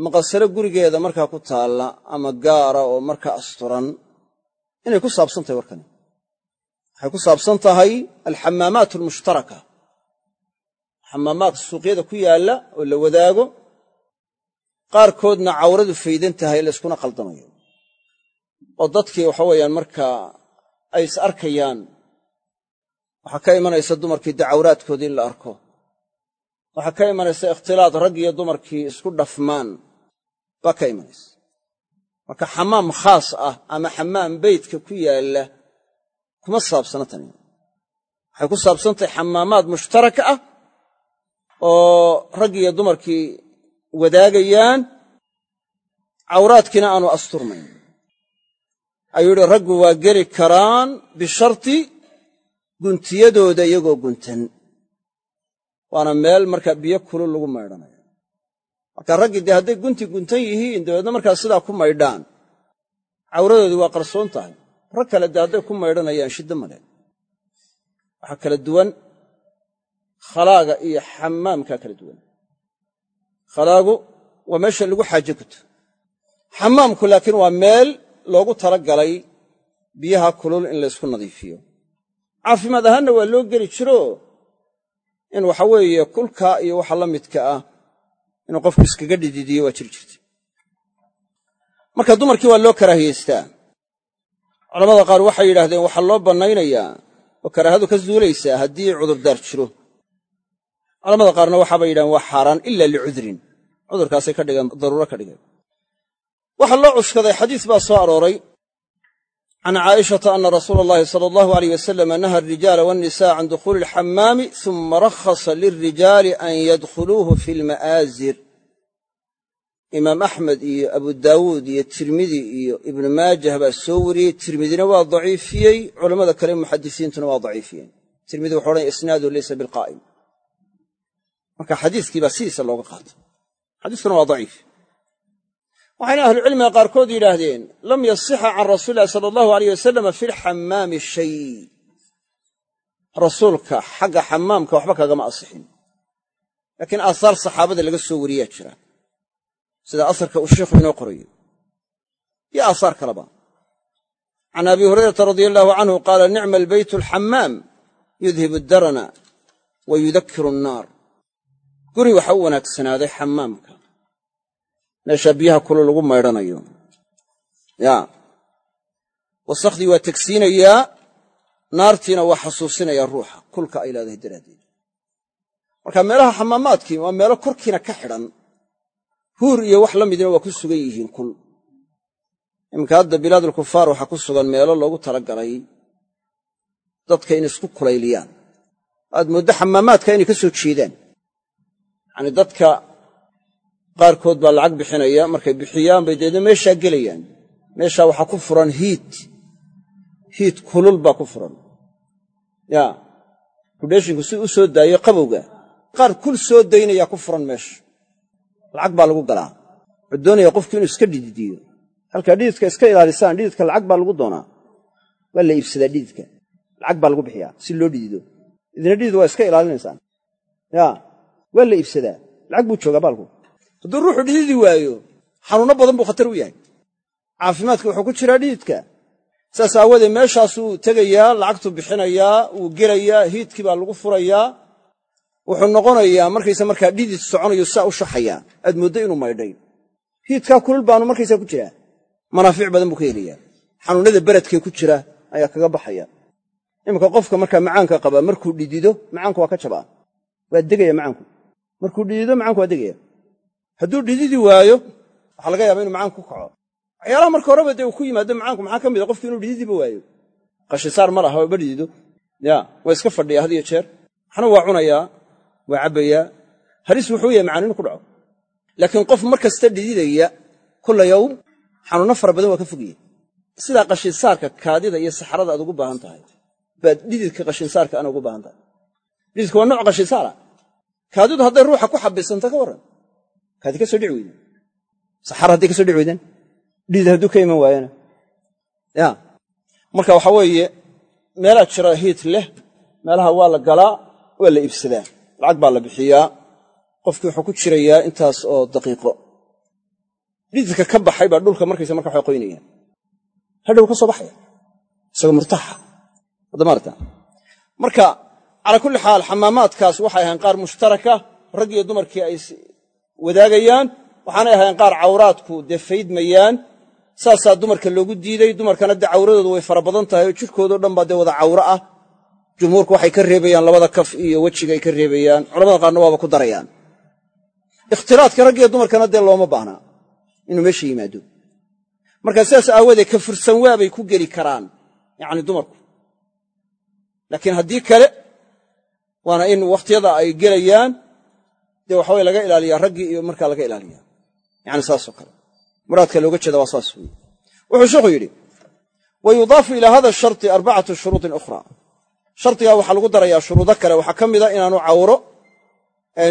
Maqasalo gurigeeda markaa ku taalla ama gaara oo markaa asturan inay ku saabsan tahay warkani. Waxay ku saabsan tahay alxamaamaat almushtaraka. Xamaamaad suuqyada ku yaalla oo la wadaago qaarkoodna cawradu faydan tahay layskuna qaldamayo oo dadkii waxa weeyaan markaa ay is arkayaan waxaa ka imanaysa dumarkii dacawraadkoodii in la arko. Waxaa ka imanaysa ikhtilaad rag iyo dumarkii isku dhafmaan baa ka imanaysa. Marka xamaam khaas ah ama xamaam beytka ku yaalla kuma saabsana tani waxay ku saabsan tahay xamaamaad mushtaraka ah oo rag iyo dumarkii wadaagayaan cawraadkiina aanu asturnayn. Ayuu yidhi raggu waa geli karaan bisharti guntiyadooda iyagoo guntan. Waana meel markaa biyo kulul lagu maydhanayo. Marka raggii dee hadday gunti guntan yihiin dabeedna markaa sidaa ku maydhaan. Cawradoodii waa qarsoon tahay. Rag kale dee hadday ku maydhanayaan shiddo male waxaa kala duwan khalaaga iyo xamaamkaa kala duwan khalaagu waa meesha lagu xaaje guto xamaamku laakiin waa meel loogu tala galay biyaha kulul in laysku nadiifiyo. Caafimaad ahaanna waa loo geli jiro in waxa weeye kulkaa iyo waxa la midka ah inuu qofku iskaga dhididiyo waa jiri jirta marka dumarkii waa loo karaahiyaystaa culamada qaar waxay yidhaahdeen waxaa loo bannaynayaa oo karaahadu ka zuulaysaa haddii cudurdaar jiro culamada qaarna waxaabay yidhahdeen waa xaaraan ila licudrin cudurkaasay ka dhigeen daruuro ka dhigeen. Waxaa loo cuskaday xadiis baa soo arooray can caa'ishata ana rasuula allahi sala allahu alayh wasalama naha alrijaala waannisaa can dukhuuli alxamaami suma rakhasa lilrijaali an yadkhuluuhu fi lma'aasir imaam axmed iyo abu daawuud iyo tirmidi iyo ibnu maajah baa soo wariyey. Tirmidina waa daciifiyey culammada kale muxadisiintuna waa daciifiyeen. Tirmidi wuxu odhanaya isnaadu leysa bilqaa'im marka xadiiskii baa sidiisa looga qaatay xadiiskuna waa daciif. Waxayna ahlucilmiga qaarkood yidhaahdeen lam yasixa can rasuuli illahi sala allahu aleyh wasalama fi lxamaami shay. Rasuulka xagga xamaamka waxba kagama asixin. Laakiin aahaar saxaabada laga soo wariyaa jira. Sida asarka uu sheikhu inoo qorayo. Iyo aahaar kaleba. Can abi hurayrata radia allahu canhu qaala nicma albeytu alxamaam yudhibu darana wa yudakiru annaar guri waxa u wanaagsanaaday xamaamka. Meeshaa biyaha kulu lagu maydhanayo. Yaa wasakhdii waa tegsiinayaa naartiina waa xasuusinayaa ruuxa kulka ay leedahay daraaddeed. Marka meelaha xamaamaadkii waa meelo korkiina ka xidhan huur iyo wax la midna waa ku sugan yihiin kul. Iminka hadda bilaadulkufaar waxaa ku sugan meelo loogu talagalay dadka in isku kulayliyaan. Aad mooddo xamaamaadka inay ka soo jeedaan yacanii dadka qaarkood baa lacag bixinaya markay bixiyaan bay deedna meeshaa gelayaan. Meeshaa waxaa ku furan hiit. Hiit kulul baa ku furan. Yaa hudheeshinku si u soo daayo qabowga qaar kul soo daynayaa ku furan meesha. Lacag baa lagu galaa. Wuxuu doonaya qofku inuu iska dhididiyo halkaa dhididka iska ilaalisaan dhididka lacag baa lagu doonaa. Waa la iibsadaa dhididka. Lacag baa lagu bixiyaa si loo dhidido idina dhidid waa iska ilaalinaysaan. Yaa waa la iibsadaa. Lacag buu joogaa baalku. Hadduu ruuxu dhididi waayo xanuunno badan buu khatar u yahay. Caafimaadka wuxuu ku jiraa dhididka saas aawoodee meeshaasuu tegayaa lacagtuu bixinayaa wuu gelayaa hiidkii baa lagu furayaa. Wuxuu noqonayaa markaysa markaa dhidid soconayo saa u shaxayaa. Aad mooddo inuu maydhay. Hiidkaa kulul baanu markaysaa ku jiraa. Manaafiic badan buu ka helayaa. Xanuunnada beredkee ku jira ayaa kaga baxaya. Iminka qofka markaa macaanka qaba markuu dhidido macaanku waa ka jabaa. Waa degaya macaanku markuu dhidido macaanku waa degaya. Hadduu dhididi waayo waxaa laga yaaba inu macaanku ku kaco. Waxyaalaha marka horeba dee uu ku yimaado macaanku maxaa ka mid a? Qofki inuu dhididiba waayo. Qashisaar ma laha ma dhidido. Ya waa iska fadhiya had iyo jeer. Waxna waa cunayaa waa cabbayaa halis wuxuu yahay macaan inu ku dhaco. Laakiin qof mar kasta dhididaya kulla yowm xanuunno fara badan waa ka fogaya sidaa qashinsaarka kaadida iyo saxarada aad ugu baahan tahay. Baad dhididka qashinsaarka ana ugu baahan tahay. Dhididka waa nooc qashinsaara kaadidu hadday ruuxa ku xabisanta ka warran. Kaadi ka soo dhici weydan saxara hadday ka so dhici weydaan dhidid hadduu ka iman waayana. Ya. Marka waxaa weeye meelaa jira hiid leh meelaha waa la galaa waa la iibsadaa. Lacag baa la bixiyaa. Qofkii wuxuu ku jirayaa intaas oo daqiiqo. Dhididka ka baxay baa dhulka markaysa marka waxay qoynayaan hadhow ka soo baxaya. Isagoo murtaxa. Wadamaarta marka calaa kulli xaal xamaamaadkaas waxay ahayn qaar mushtaraka rag iyo dumarkii ay wadaagayaan. Waxaanay ahayn qaar cawraadku dee faydmayaan. Saasaa dumarka loogu diiday dumarkana dee cawradoodu way fara badan tahay oo jidhkoodao dhan baa dee wada cawro ah. Jumhuurku waxay ka reebayaan labada kaf iyo wejigaay ka reebayaan. Culamada qaarna waaba ku darayaan. Ikhtilaadka raggiyo dumarkana dee looma baahnaa inuu meesha yimaado. Marka sidaas aawoodee ka fursan waabay ku geli karaan yacni waana in wakhtiyada ay gelayaan dee waxaweye laga ilaaliyaa raggii iyo markaa laga ilaaliyaa. Yani saasoo kale. Muraadka looga jeeda waa saas wey wuxuu sheikhu yidhi wa yudaafu ilaa hada sharti arbacatu shuruudin ukhra. Shardigaa waxaa lagu darayaa shuruudo kale. Waxaa ka mida inaanu cawro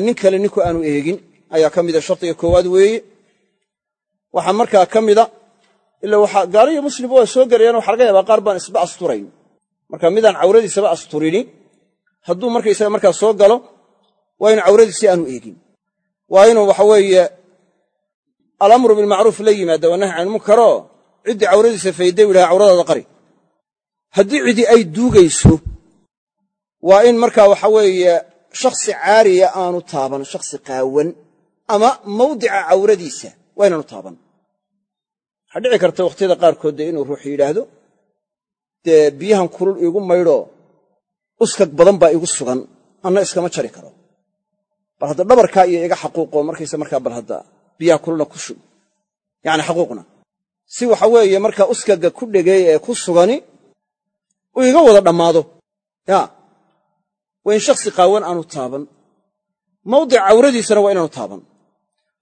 nin kale ninku aanu eegin. Ayaa ka mida shardiga koowaad weeye. Waxaa markaa ka mida ila waxaa gaalo iyo waa soo gelayaan waxa laga yaabaa qaar baan isba asturayn marka midaan cawradiisaba asturini hadduu markaysaga markaa soo galo waa inu cawradiisi aanu eegin. Waa inuu waxa weeye alamru bilmacruuf la yimaada waa nahy canilmunkaroo ciddii cawradiisa fayday u yidhaha cawradaada qari. Haddii cidi ay duugayso waa in markaa waxa weeye shakhsi caariya aanu taaban shakhsi qaawan ama mawdica cawradiisa waa inaanu taaban. Waxaa dhici karta wakhtiyada qaarkood dee inuu ruux yidhaahdo dee biyahan kulul iigu maydhoo uskag badan baa igu sugan anna iskama jari karo. Bal hadda dhabarkaa iyo iga xaquuqo markaysa markaa bal hadda biyaha kululna ku shub. Yacni xaquuqna. Si waxa weeye markaa uskaga ku dhegeey ee ku sugani uu iga wada dhammaado. Yaa waa in shakhsi qaawan aanu taaban. Mawdic cawradiisana waa inaanu taaban.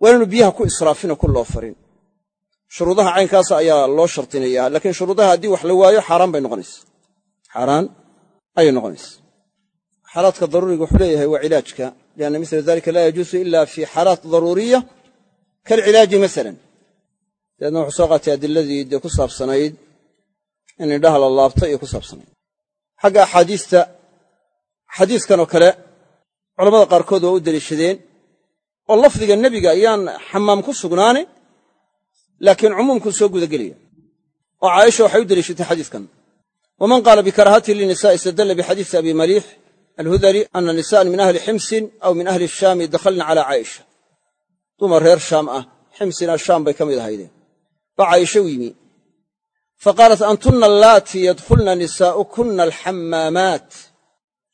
Waa inaanu biyaha ku israafin oo ku loo farin. Shuruudaha caynkaasa ayaa loo shardinayaa laakiin shuruudaha haddii wax la waayo xaaraan bay noqonaysa. Xaaraan ayay noqonaysa xaalaadka daruuriga wuxuu leeyahay waa cilaajka. Lianna mila dalika laa yajuusu ila fi xaalaat daruuriya kaalcilaaji masalan. Dabeedna wuxuu soo qaatay adiladii dee ku saabsanayd in indhaha la laabto iyo ku saabsanayd. Xagga axaadiista xadiiskan oo kale culamada qaarkood waa u deliishadeen oo lafdiga nebiga ayaan xamaam ku sugnaani laakiin cumuumkuu soo gudagelaya oo caaisha waxay u deliishatay xadiiskan waman qaala bikarahatihi linisa'i istadalla bixadiisi abi maliix alhudali ana nisa'an min ahli ximsin aw min ahli shaami dakhalna cala caaisha dumar reer shaam ah ximsina shaam bay ka mid ahaydeen baa caaisha u yimi faqaalat antunna allaatii yadkhulna nisaa'ukunna alxammaamaat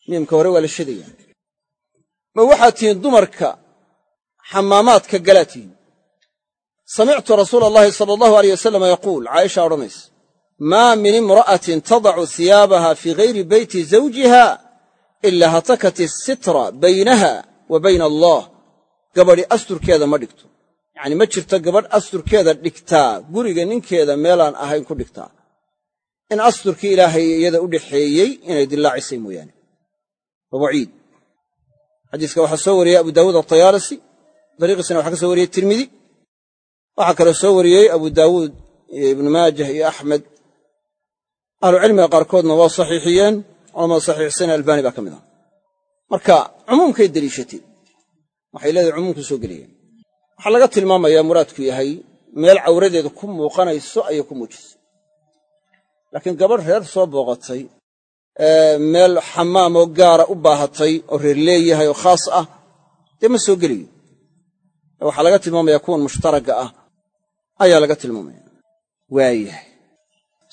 miimka hore waa la shadaya ma waxaad tihiin dumarka xamaamaadka galaa tihiin samictu rasuula allahi sala allahu aleyh odhanaysa maa min imra'atin tadacu hiyaabaha fii gayri beyti zawjiha ilaa hatakat isitra baynaha wa bayna allah gabadhi asturkeeda ma dhigto yacni ma jirto gabadh asturkeeda dhigtaa guriga ninkeeda meelaan ahayn ku dhigtaa in asturkii ilaahay iyada u dhaxeeyey inay dillaacisay mooyaane waa waciid xadiiska waxaa soo wariyey abu daawuud atayaalisi dariiqiisana waxaa ka soo wariyey tirmidi waxaa kaloo soo wariyey abu daawuud iyo ibnu maajah iyo axmed ahlucilmiga qaarkoodna waa saxiixiyeen culamada saxiixsane albaani baa ka mid ah. Marka cumuumkay deliishatay waxay leedahay cumuumku soo geliyeen. Waxaa laga tilmaamayaa muraadku yahay meel cawradeedu ku muuqanayso ayay ku muujisay. Laakiin gabadh reer soo booqatay meel xamaamoo gaara u baahatay oo reer leeyahay oo khaas ah dee ma soo geliyo? Waxaa laga tilmaamaya kuwan mushtaragga ah ayaa laga tilmaamaya. Waayahay